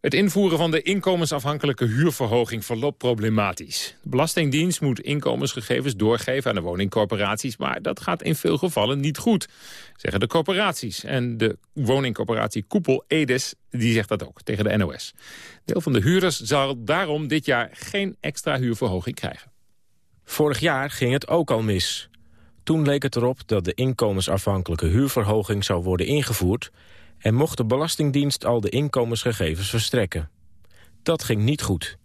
Het invoeren van de inkomensafhankelijke huurverhoging verloopt problematisch. De Belastingdienst moet inkomensgegevens doorgeven aan de woningcorporaties... maar dat gaat in veel gevallen niet goed, zeggen de corporaties. En de woningcorporatie Koepel Edes die zegt dat ook tegen de NOS. Deel van de huurders zal daarom dit jaar geen extra huurverhoging krijgen.
Vorig jaar ging het ook al mis. Toen leek het erop dat de inkomensafhankelijke huurverhoging zou worden ingevoerd en mocht de Belastingdienst al de inkomensgegevens verstrekken. Dat ging niet goed.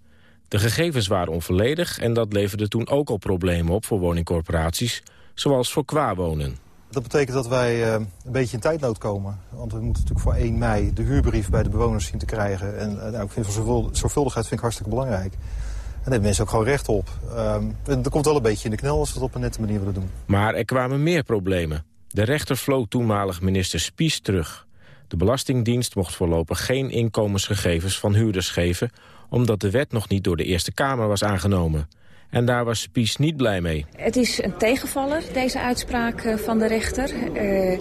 De gegevens waren onvolledig en dat leverde toen ook al problemen op voor woningcorporaties, zoals voor kwawonen.
Dat betekent dat wij uh, een beetje in tijdnood komen. Want we moeten natuurlijk voor 1 mei de huurbrief bij de bewoners zien te krijgen. En uh, nou, ik vind van zorgvuldigheid vind ik hartstikke belangrijk. En daar hebben mensen ook gewoon recht op. Um, dat komt wel een beetje in de knel als we het op een nette manier willen doen.
Maar er kwamen meer problemen. De rechter vloot toenmalig minister Spies terug. De Belastingdienst mocht voorlopig geen inkomensgegevens van huurders geven... omdat de wet nog niet door de Eerste Kamer was aangenomen. En daar was Spies niet blij mee.
Het is een tegenvaller, deze uitspraak eh, van de rechter. Uh,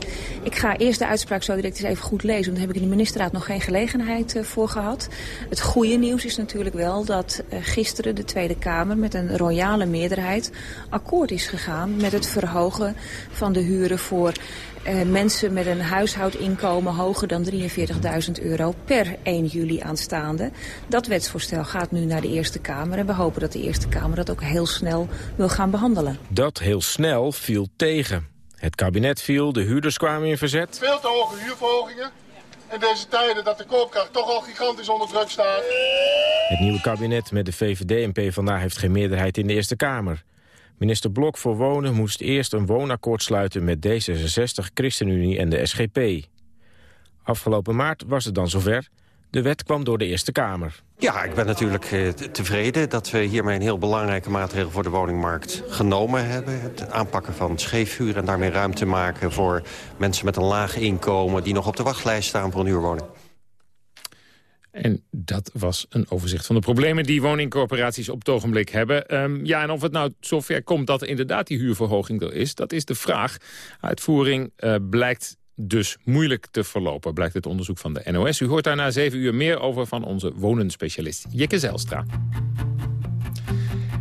ik ga eerst de uitspraak zo direct eens even goed lezen... want daar heb ik in de ministerraad nog geen gelegenheid uh, voor gehad. Het goede nieuws is natuurlijk wel dat gisteren de Tweede Kamer... met een royale meerderheid akkoord is gegaan... met het verhogen van de huren voor uh, mensen met een huishoudinkomen hoger dan 43.000 euro per 1 juli aanstaande. Dat wetsvoorstel gaat nu naar de Eerste Kamer en we hopen dat de Eerste Kamer dat ook heel snel wil gaan behandelen.
Dat heel snel viel tegen. Het kabinet viel, de huurders kwamen in verzet.
Veel te hoge huurverhogingen. In deze tijden dat de koopkracht toch al gigantisch onder druk staat.
Het nieuwe kabinet met de VVD en PvdA heeft geen meerderheid in de Eerste Kamer. Minister Blok voor Wonen moest eerst een woonakkoord sluiten met D66, ChristenUnie en de SGP. Afgelopen maart was het dan zover. De wet kwam door de Eerste Kamer.
Ja, ik ben natuurlijk eh, tevreden dat we hiermee een heel belangrijke maatregel voor de woningmarkt genomen hebben. Het aanpakken van scheefhuur en daarmee ruimte maken voor mensen met een laag inkomen die nog op de wachtlijst staan voor een huurwoning.
En dat was een overzicht van de problemen die woningcorporaties op het ogenblik hebben. Um, ja, en of het nou zover komt dat inderdaad die huurverhoging er is, dat is de vraag. Uitvoering uh, blijkt dus moeilijk te verlopen, blijkt het onderzoek van de NOS. U hoort daar na zeven uur meer over van onze wonenspecialist Jikke Zelstra.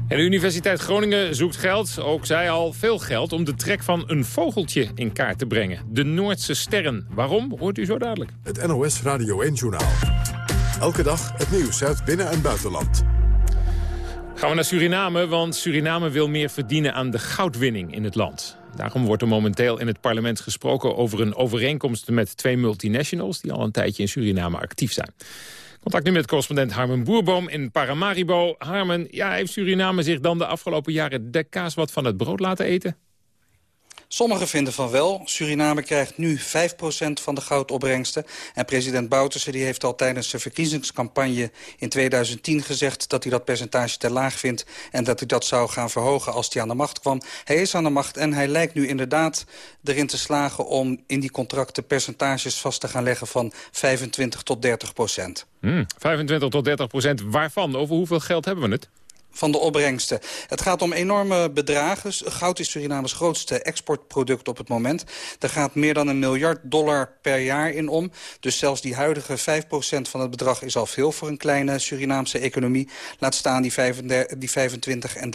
En de Universiteit Groningen zoekt geld, ook zij al veel geld... om de trek van een vogeltje in kaart te brengen. De Noordse sterren. Waarom, hoort u zo dadelijk.
Het NOS Radio 1-journaal. Elke dag het nieuws uit binnen- en buitenland.
Gaan we naar Suriname, want Suriname wil meer verdienen aan de goudwinning in het land. Daarom wordt er momenteel in het parlement gesproken over een overeenkomst met twee multinationals... die al een tijdje in Suriname actief zijn. Contact nu met correspondent Harmen Boerboom in Paramaribo. Harmen, ja, heeft Suriname zich dan de afgelopen jaren de kaas wat van het brood laten eten?
Sommigen vinden van wel. Suriname krijgt nu 5% van de goudopbrengsten. En president Bouterse die heeft al tijdens zijn verkiezingscampagne in 2010 gezegd... dat hij dat percentage te laag vindt en dat hij dat zou gaan verhogen als hij aan de macht kwam. Hij is aan de macht en hij lijkt nu inderdaad erin te slagen... om in die contracten percentages vast te gaan leggen van 25 tot 30 procent.
Hmm, 25 tot 30 procent waarvan? Over hoeveel geld hebben we het?
Van de opbrengsten. Het gaat om enorme bedragen. Goud is Surinames grootste exportproduct op het moment. Er gaat meer dan een miljard dollar per jaar in om. Dus zelfs die huidige 5% van het bedrag is al veel voor een kleine Surinaamse economie. Laat staan die, 35, die 25 en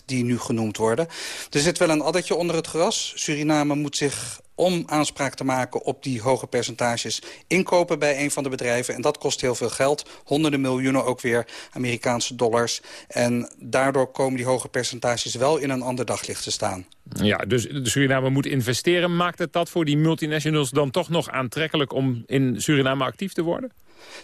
30% die nu genoemd worden. Er zit wel een addertje onder het gras. Suriname moet zich om aanspraak te maken op die hoge percentages inkopen bij een van de bedrijven. En dat kost heel veel geld. Honderden miljoenen ook weer Amerikaanse dollars. En daardoor komen die hoge percentages wel in een ander daglicht te staan.
Ja, dus Suriname moet investeren. Maakt het dat voor die multinationals dan toch nog aantrekkelijk om in Suriname actief te worden?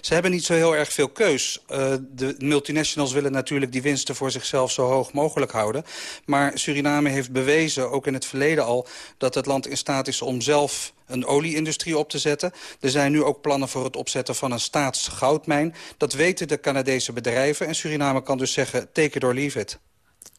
Ze hebben niet zo heel erg veel keus. Uh, de multinationals willen natuurlijk die winsten voor zichzelf zo hoog mogelijk houden. Maar Suriname heeft bewezen, ook in het verleden al... dat het land in staat is om zelf een olieindustrie op te zetten. Er zijn nu ook plannen voor het opzetten van een staatsgoudmijn. Dat weten de Canadese bedrijven. En Suriname kan dus zeggen, take it or leave it.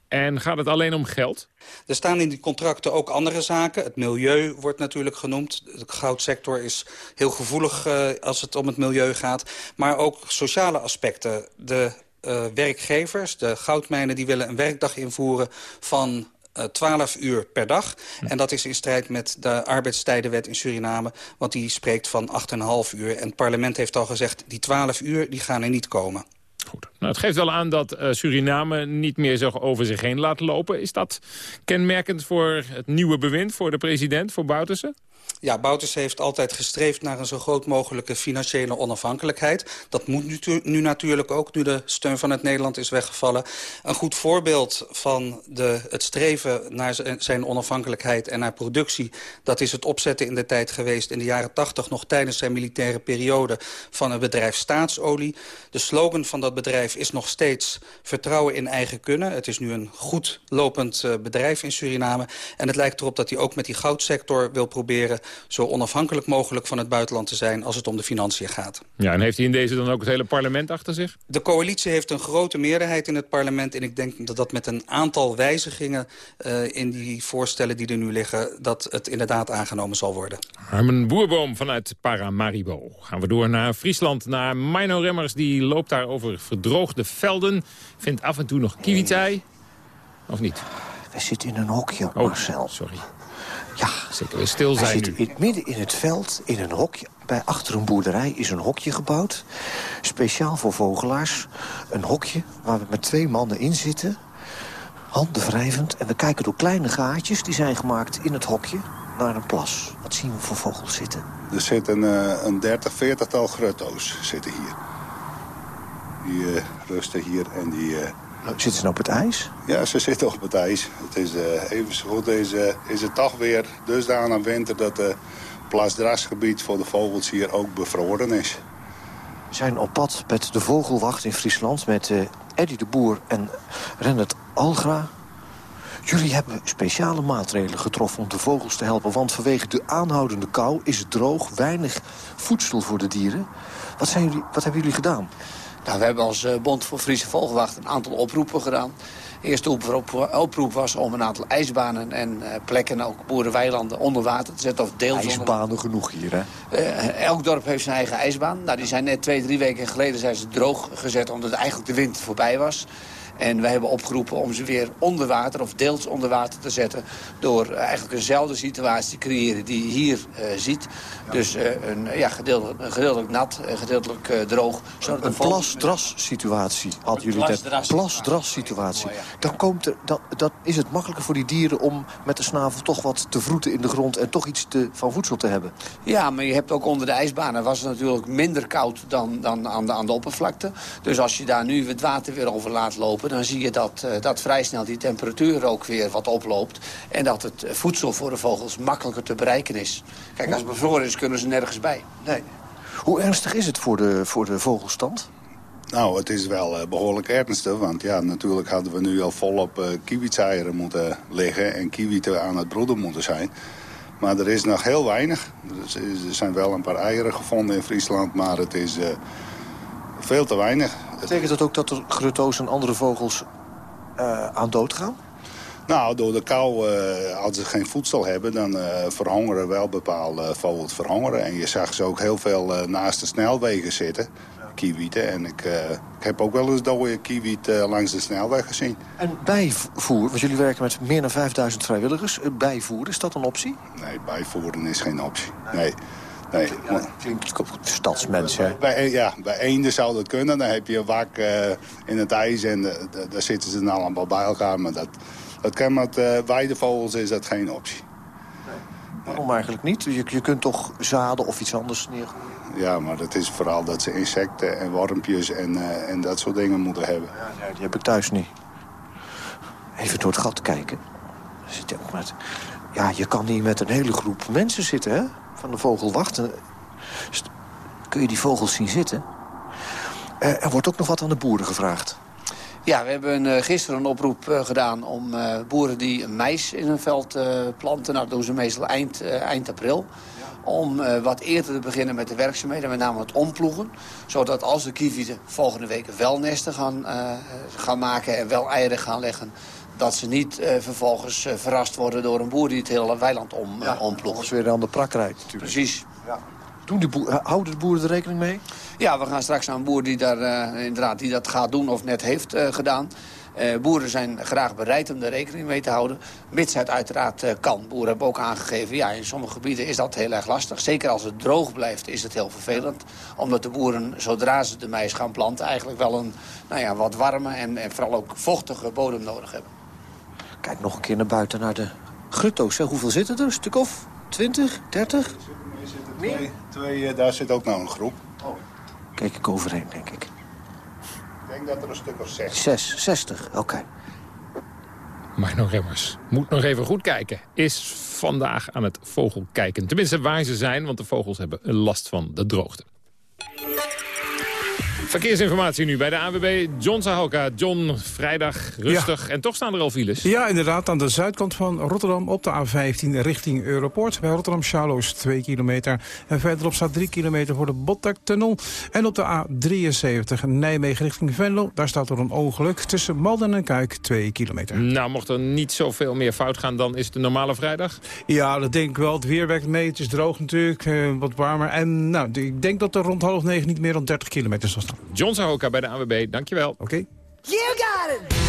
En gaat het alleen om geld?
Er staan in die contracten ook andere zaken. Het milieu wordt natuurlijk genoemd. De goudsector is heel gevoelig uh, als het om het milieu gaat. Maar ook sociale aspecten. De uh, werkgevers, de goudmijnen, die willen een werkdag invoeren van 12 uh, uur per dag. Hm. En dat is in strijd met de arbeidstijdenwet in Suriname. Want die spreekt van 8,5 uur. En het parlement heeft al gezegd, die 12 uur die gaan er niet komen.
Goed. Nou, het geeft wel aan dat uh, Suriname niet meer zo over zich heen laat lopen. Is dat kenmerkend voor het nieuwe bewind, voor de president, voor Bouterse?
Ja, Bouters heeft altijd gestreefd naar een zo groot mogelijke financiële onafhankelijkheid. Dat moet nu, nu, natuurlijk ook, nu de steun van het Nederland is weggevallen. Een goed voorbeeld van de, het streven naar zijn onafhankelijkheid en naar productie... dat is het opzetten in de tijd geweest in de jaren 80 nog tijdens zijn militaire periode van het bedrijf Staatsolie. De slogan van dat bedrijf is nog steeds vertrouwen in eigen kunnen. Het is nu een goed lopend uh, bedrijf in Suriname. En het lijkt erop dat hij ook met die goudsector wil proberen zo onafhankelijk mogelijk van het buitenland te zijn als het om de financiën gaat.
Ja, en heeft hij in deze dan ook het hele parlement achter zich?
De coalitie heeft een grote meerderheid in het parlement en ik denk dat dat met een aantal wijzigingen uh, in die voorstellen die er nu liggen, dat het inderdaad aangenomen zal worden.
Harmen Boerboom vanuit Paramaribo. Gaan we door naar Friesland, naar Mino Remmers. Die loopt daar over verdroogde velden. Vindt af en toe nog kiwitij. Of niet?
We zitten in een hokje, Marcel.
Oh, sorry.
Ja,
zeker weer stil zijn
zit in, midden in het veld, in een hokje. Bij achter een boerderij is een hokje gebouwd. Speciaal voor vogelaars. Een hokje waar we met twee mannen in zitten. Handen wrijvend. En we kijken door kleine gaatjes die zijn gemaakt in het hokje naar een plas. Wat zien we voor vogels zitten?
Er zitten uh, een 30, 40-tal grutto's zitten hier. Die uh, rusten hier en die... Uh,
Zitten ze nou op het ijs?
Ja, ze zitten op het ijs. Het is uh, even zo goed is, uh, is het toch weer dusdanig aan winter... dat het plasdrasgebied voor de vogels hier ook bevroren is.
We zijn op pad met de vogelwacht in Friesland... met uh, Eddy de Boer en Rennet Algra. Jullie hebben speciale maatregelen getroffen om de vogels te helpen... want vanwege de aanhoudende kou is het droog, weinig voedsel voor de dieren. Wat, zijn jullie, wat hebben jullie gedaan?
Nou, we hebben als uh, Bond voor Friese Volgewacht een aantal oproepen gedaan. De eerste oproep, oproep was om een aantal ijsbanen en uh, plekken, ook boerenweilanden, onder water te zetten. Of deels
ijsbanen
onder...
genoeg hier, hè?
Uh, elk dorp heeft zijn eigen ijsbaan. Nou, die zijn net twee, drie weken geleden zijn ze droog gezet, omdat eigenlijk de wind voorbij was. En wij hebben opgeroepen om ze weer onder water of deels onder water te zetten... door eigenlijk eenzelfde situatie te creëren die je hier uh, ziet. Dus uh, een, ja, gedeeltelijk, gedeeltelijk nat, gedeeltelijk uh, droog.
Zodat een plas-dras-situatie hadden jullie net. Plas-dras-situatie. Dan, komt er, dan, dan is het makkelijker voor die dieren om met de snavel toch wat te vroeten in de grond... en toch iets te, van voedsel te hebben.
Ja, maar je hebt ook onder de ijsbanen was het natuurlijk minder koud dan, dan aan, de, aan de oppervlakte. Dus als je daar nu het water weer over laat lopen dan zie je dat, uh, dat vrij snel die temperatuur ook weer wat oploopt. En dat het voedsel voor de vogels makkelijker te bereiken is. Kijk, als het bevroren is, kunnen ze nergens bij.
Nee. Hoe ernstig is het voor de, voor de vogelstand?
Nou, het is wel behoorlijk ernstig, want ja, natuurlijk hadden we nu al volop uh, moeten liggen en kiewieten aan het broeden moeten zijn. Maar er is nog heel weinig. Er zijn wel een paar eieren gevonden in Friesland, maar het is veel te weinig.
Betekent dat ook dat er grutto's en andere vogels aan dood gaan?
Nou, door de kou, uh, als ze geen voedsel hebben, dan uh, verhongeren wel bepaalde vogels verhongeren. En je zag ze ook heel veel naast de snelwegen zitten, kiewieten. En ik, ik heb ook wel eens dode kiewiet langs de snelweg gezien.
En bijvoer, want jullie werken met meer dan 5000 vrijwilligers. Bijvoer, is dat een optie?
Nee, bijvoeren is geen optie. Nee. Nee.
Ja, klinkt op stadsmensen.
Bij, ja, bij eenden zou dat kunnen. Dan heb je een wak in het ijs en daar zitten ze dan allemaal bij elkaar. Maar dat, dat kan met uh, weidevogels is dat geen optie.
Waarom eigenlijk niet? Je, je kunt toch zaden of iets anders neergooien?
Ja, maar dat is vooral dat ze insecten en wormpjes en, en dat soort dingen moeten hebben.
Ja, die heb ik thuis niet. Even door het gat kijken. Zit ook met... Ja, je kan hier met een hele groep mensen zitten, hè? Van de vogelwacht. Kun je die vogels zien zitten? Uh, er wordt ook nog wat aan de boeren gevraagd.
Ja, we hebben uh, gisteren een oproep uh, gedaan om boeren die een mais in hun veld planten. Nou, dat doen ze meestal eind, eind april. Om wat eerder te beginnen met de werkzaamheden, met name het omploegen. Zodat als de kievieten volgende week wel nesten gaan, gaan maken en wel eieren gaan leggen... dat ze niet vervolgens verrast worden door een boer die het hele weiland om, ja, omploegt.
Als weer aan de prak rijdt natuurlijk.
Precies.
Ja. Doen de boer, houden de boeren er rekening mee?
Ja, we gaan straks naar een boer die, daar, inderdaad, die dat gaat doen of net heeft gedaan. Boeren zijn graag bereid om er rekening mee te houden. Mits het uiteraard kan. Boeren hebben ook aangegeven, ja, in sommige gebieden is dat heel erg lastig. Zeker als het droog blijft is het heel vervelend. Omdat de boeren, zodra ze de mais gaan planten... eigenlijk wel een nou ja, wat warme en, en vooral ook vochtige bodem nodig hebben.
Kijk nog een keer naar buiten naar de grutto's. Hoeveel zitten er? Een stuk of 20, 30?
Meer? Twee, twee, daar zit ook nog een groep.
Oh. Kijk ik overheen, denk ik.
Ik denk dat er een stuk of zes.
Zes, zestig, oké. Okay.
Marno Remmers moet nog even goed kijken. Is vandaag aan het vogelkijken. Tenminste waar ze zijn, want de vogels hebben last van de droogte. Verkeersinformatie nu bij de AWB. John Sahoka. John, vrijdag rustig. Ja. En toch staan er al files.
Ja, inderdaad. Aan de zuidkant van Rotterdam op de A15 richting Europort. Bij Rotterdam Charloes 2 kilometer. En verderop staat 3 kilometer voor de Botlektunnel. En op de A73 Nijmegen richting Venlo. Daar staat er een ongeluk tussen Malden en Kuik 2 kilometer.
Nou, mocht er niet zoveel meer fout gaan, dan is het de normale vrijdag?
Ja, dat denk ik wel. Het weer werkt mee. Het is droog natuurlijk. Uh, wat warmer. En nou, ik denk dat er rond half negen niet meer dan 30 kilometer zal staan.
John Sahoka bij de AWB, dankjewel.
Oké. Okay.
You got it!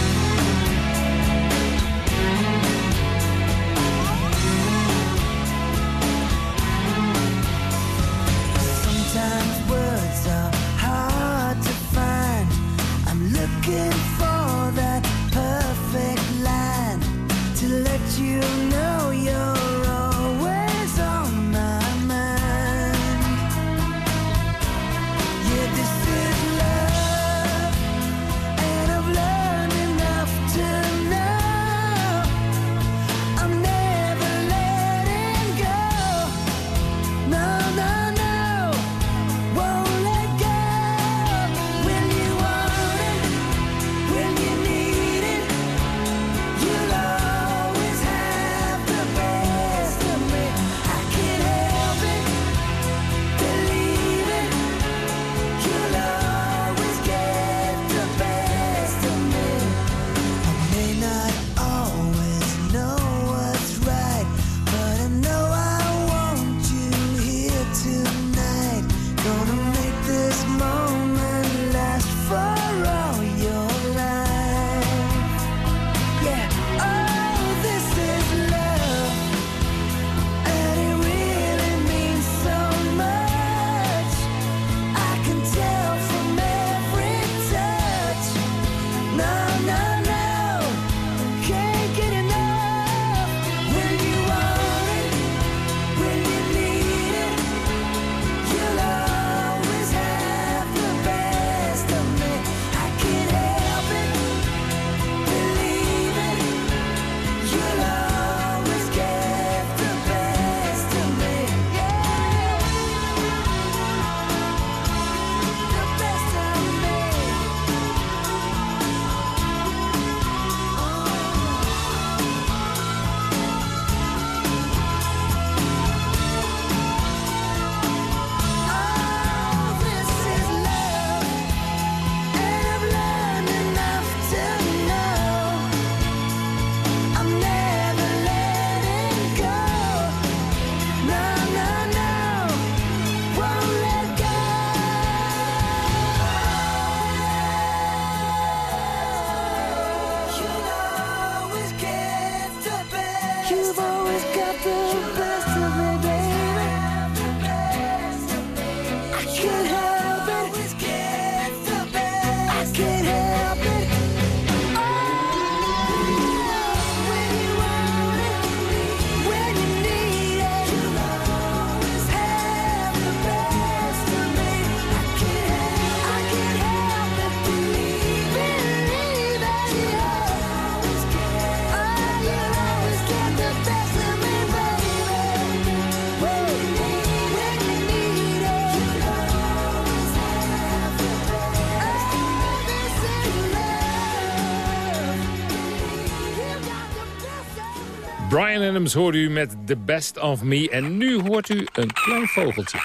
Adams hoort u met The Best of Me. En nu hoort u een klein vogeltje.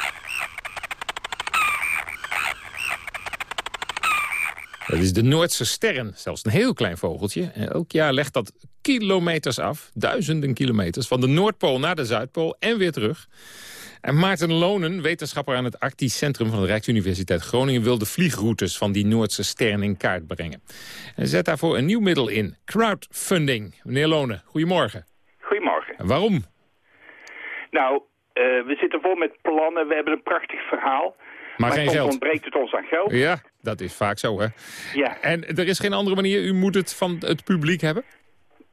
Dat is de Noordse sterren, zelfs een heel klein vogeltje. En elk jaar legt dat kilometers af, duizenden kilometers... van de Noordpool naar de Zuidpool en weer terug. En Maarten Lonen, wetenschapper aan het Arctisch Centrum... van de Rijksuniversiteit Groningen... wil de vliegroutes van die Noordse sterren in kaart brengen. En zet daarvoor een nieuw middel in, crowdfunding. Meneer Lonen, goedemorgen. Waarom?
Nou, eh, we zitten vol met plannen, we hebben een prachtig verhaal...
Maar, geen geld.
ontbreekt het ons aan geld.
Ja, dat is vaak zo, hè?
Ja.
En er is geen andere manier, u moet het van het publiek hebben?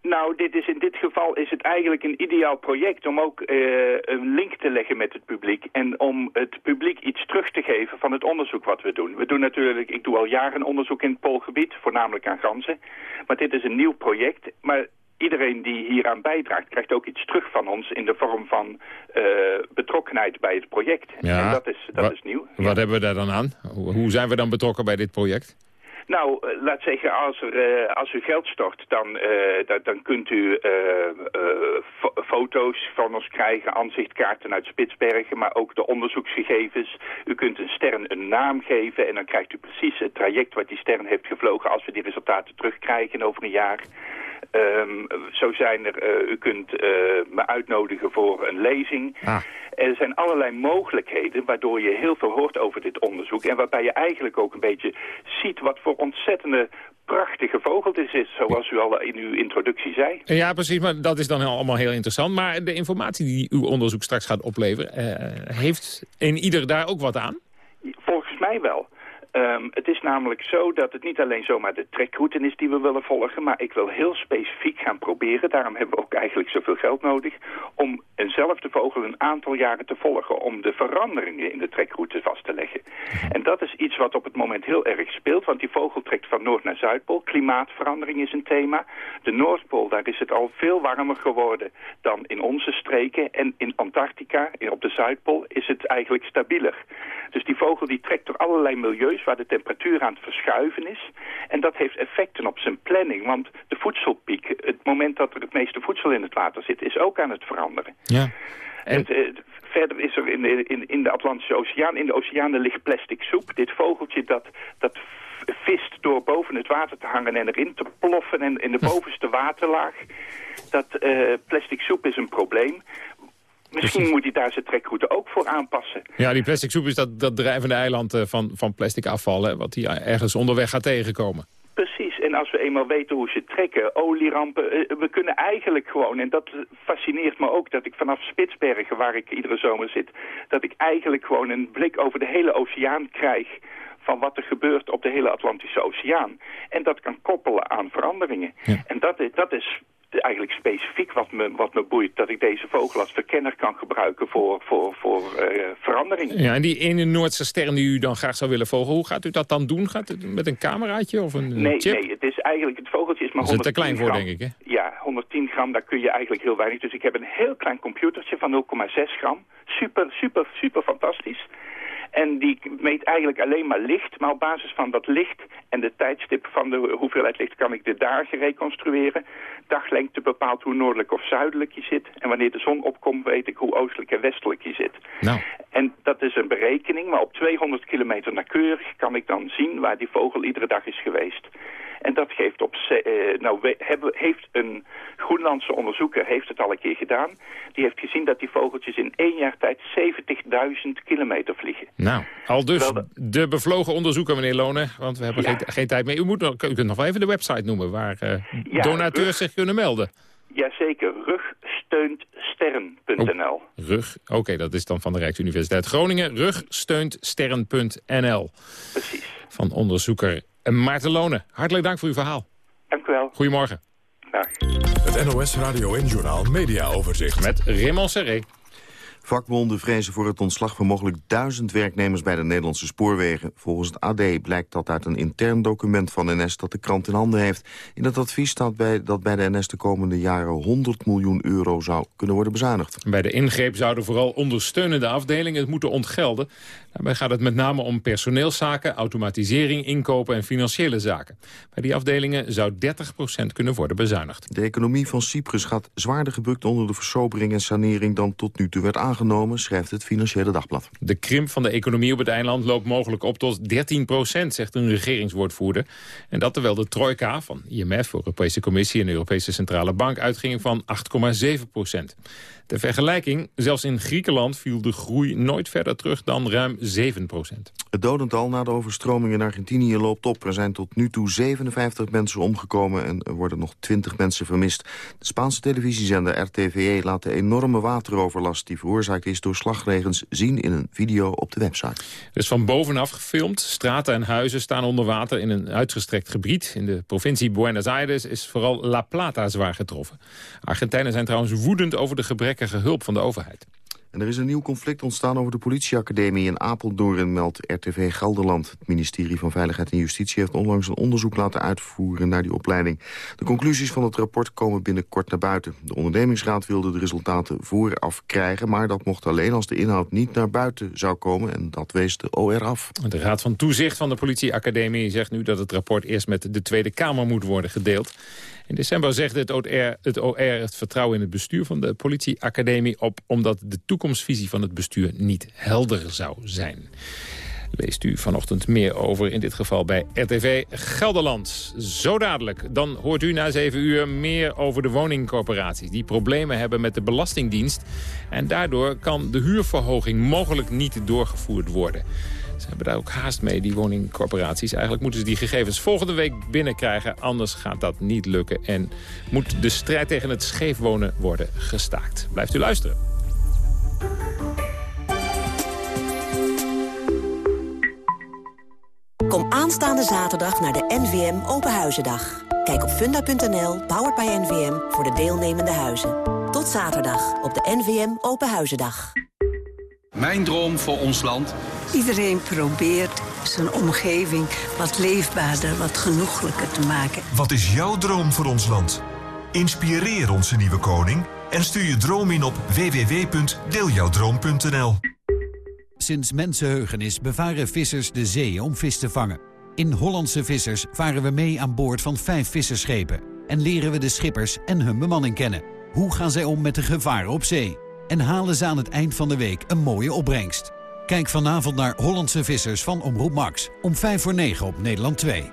Nou, dit is in dit geval is het eigenlijk een ideaal project om ook eh, een link te leggen met het publiek. En om het publiek iets terug te geven van het onderzoek wat we doen. We doen natuurlijk, ik doe al jaren onderzoek in het Poolgebied, voornamelijk aan ganzen. Maar dit is een nieuw project. Maar iedereen die hieraan bijdraagt krijgt ook iets terug van ons in de vorm van eh, betrokkenheid bij het project.
Ja.
En dat is, dat
Wat-
is nieuw.
Wat hebben we daar dan aan? Hoe zijn we dan betrokken bij dit project?
Nou, eh, laat zeggen, als, er, eh, als u geld stort, dan, da- dan kunt u fo- foto's van ons krijgen, aanzichtkaarten uit Spitsbergen, maar ook de onderzoeksgegevens. U kunt een sterren een naam geven en dan krijgt u precies het traject wat die sterren heeft gevlogen als we die resultaten terugkrijgen over een jaar. Ehm, zo zijn er, eh, u kunt eh, me uitnodigen voor een lezing. Er zijn allerlei mogelijkheden waardoor je heel veel hoort over dit onderzoek. En waarbij je eigenlijk ook een beetje ziet wat voor ontzettende prachtige vogel dit is. Zoals u al in uw introductie zei.
Ja, precies, maar dat is dan allemaal heel interessant. Maar de informatie die uw onderzoek straks gaat opleveren... eh, heeft in ieder daar ook wat aan?
Volgens mij wel. Ehm, het is namelijk zo dat het niet alleen zomaar de trekroute is die we willen volgen, maar ik wil heel specifiek gaan proberen, daarom hebben we ook eigenlijk zoveel geld nodig, om eenzelfde vogel een aantal jaren te volgen, om de veranderingen in de trekroute vast te leggen. En dat is iets wat op het moment heel erg speelt, want die vogel trekt van Noord naar Zuidpool. Klimaatverandering is een thema. De Noordpool, daar is het al veel warmer geworden dan in onze streken. En in Antarctica, op de Zuidpool, is het eigenlijk stabieler. Dus die vogel die trekt door allerlei milieus waar de temperatuur aan het verschuiven is. En dat heeft effecten op zijn planning, want de voedselpiek, het moment dat er het meeste voedsel in het water zit, is ook aan het veranderen.
Ja.
Het, eh, verder is er in de, in, in de Atlantische Oceaan, in de oceanen ligt plastic soep. Dit vogeltje dat, dat vist door boven het water te hangen en erin te ploffen en in de bovenste waterlaag. Dat eh, plastic soep is een probleem. Misschien moet hij daar zijn trekroute ook voor aanpassen.
Ja, die plastic soep is dat, dat drijvende eiland eh, van, van plastic afval... hè, wat hij ergens onderweg gaat tegenkomen.
Precies, en als we eenmaal weten hoe ze trekken, olierampen, eh, we kunnen eigenlijk gewoon, en dat fascineert me ook, dat ik vanaf Spitsbergen, waar ik iedere zomer zit, dat ik eigenlijk gewoon een blik over de hele oceaan krijg van wat er gebeurt op de hele Atlantische Oceaan. En dat kan koppelen aan veranderingen. En dat is, dat is eigenlijk specifiek wat me, wat me boeit, dat ik deze vogel als verkenner kan gebruiken voor, voor, voor eh, veranderingen.
Ja, en die ene Noordse sterren die u dan graag zou willen volgen... hoe gaat u dat dan doen? Gaat het met een cameraatje of een
Nee,
chip?
nee, het is eigenlijk, het vogeltje is maar
is er
110
te klein voor,
gram.
denk ik, hè?
Ja, 110 gram, daar kun je eigenlijk heel weinig. Dus ik heb een heel klein computertje van 0,6 gram. Super, super, super fantastisch. En die meet eigenlijk alleen maar licht. Maar op basis van dat licht en de tijdstip van de hoeveelheid licht... kan ik de dagen reconstrueren. Daglengte bepaalt hoe noordelijk of zuidelijk je zit. En wanneer de zon opkomt weet ik hoe oostelijk en westelijk je zit.
Nou.
En dat is een berekening, maar op 200 kilometer nauwkeurig kan ik dan zien waar die vogel iedere dag is geweest. En dat geeft op, eh, nou we, hebben, heeft een Groenlandse onderzoeker heeft het al een keer gedaan. Die heeft gezien dat die vogeltjes in één jaar tijd 70.000 kilometer vliegen.
Nou, al dus de beuvlogen onderzoeker, meneer Lonen. Want we hebben geen, geen tijd meer. U, moet nog, u kunt nog wel even de website noemen... waar eh,
Ja,
donateurs
rug-
zich kunnen melden.
Jazeker, rugsteuntsterren.nl.
Rug, oké, dat is dan van de Rijksuniversiteit Groningen. Rugsteuntsterren.nl.
Precies.
Van onderzoeker Maarten Lonen. Hartelijk dank voor uw verhaal.
Dank u wel.
Goedemorgen.
Het NOS Radio en Journaal Media Overzicht.
Met Raymond Serré.
Vakbonden vrezen voor het ontslag van mogelijk duizend werknemers bij de Nederlandse spoorwegen. Volgens het AD blijkt dat uit een intern document van NS dat de krant in handen heeft. In het advies staat bij, dat bij de NS de komende jaren 100 miljoen euro zou kunnen worden bezuinigd.
Bij de ingreep zouden vooral ondersteunende afdelingen het moeten ontgelden. Daarbij gaat het met name om personeelszaken, automatisering, inkopen en financiële zaken. Bij die afdelingen zou 30% kunnen worden bezuinigd.
De economie van Cyprus gaat zwaarder gebukt onder de versobering en sanering dan tot nu toe werd aangenomen, schrijft het Financiële Dagblad.
De krimp van de economie op het eiland loopt mogelijk op tot 13% zegt een regeringswoordvoerder. En dat terwijl de trojka van IMF, Europese Commissie en de Europese Centrale Bank uitgingen van 8,7 Ter vergelijking, zelfs in Griekenland viel de groei nooit verder terug dan ruim 7%
Het dodental na de overstroming in Argentinië loopt op. Er zijn tot nu toe 57 mensen omgekomen en er worden nog 20 mensen vermist. De Spaanse televisiezender RTVE laat de enorme wateroverlast... die veroorzaakt is door slagregens zien in een video op de website.
Het is van bovenaf gefilmd. Straten en huizen staan onder water in een uitgestrekt gebied. In de provincie Buenos Aires is vooral La Plata zwaar getroffen. Argentijnen zijn trouwens woedend over de gebrekken hulp van de overheid.
Er is een nieuw conflict ontstaan over de politieacademie in Apeldoorn, meldt RTV Gelderland. Het ministerie van Veiligheid en Justitie heeft onlangs een onderzoek laten uitvoeren naar die opleiding. De conclusies van het rapport komen binnenkort naar buiten. De ondernemingsraad wilde de resultaten vooraf krijgen, maar dat mocht alleen als de inhoud niet naar buiten zou komen en dat wees de OR af.
De Raad van Toezicht van de politieacademie zegt nu dat het rapport eerst met de Tweede Kamer moet worden gedeeld. In december zegt het OR, het OR het vertrouwen in het bestuur van de politieacademie op... omdat de toekomstvisie van het bestuur niet helder zou zijn. Leest u vanochtend meer over, in dit geval bij RTV Gelderland. Zo dadelijk, dan hoort u na 7 uur meer over de woningcorporaties... die problemen hebben met de Belastingdienst. En daardoor kan de huurverhoging mogelijk niet doorgevoerd worden. Ze hebben daar ook haast mee, die woningcorporaties. Eigenlijk moeten ze die gegevens volgende week binnenkrijgen. Anders gaat dat niet lukken. En moet de strijd tegen het scheefwonen worden gestaakt. Blijft u luisteren.
Kom aanstaande zaterdag naar de NVM Openhuizendag. Kijk op funda.nl, powered by NVM, voor de deelnemende huizen. Tot zaterdag op de NVM Openhuizendag.
Mijn droom voor ons land.
Iedereen probeert zijn omgeving wat leefbaarder, wat genoeglijker te maken.
Wat is jouw droom voor ons land? Inspireer onze nieuwe koning en stuur je droom in op www.deeljouwdroom.nl.
Sinds mensenheugenis bevaren vissers de zee om vis te vangen. In Hollandse Vissers varen we mee aan boord van vijf visserschepen... en leren we de schippers en hun bemanning kennen. Hoe gaan zij om met de gevaren op zee? En halen ze aan het eind van de week een mooie opbrengst? Kijk vanavond naar Hollandse Vissers van Omroep Max. Om 5 voor 9 op Nederland 2.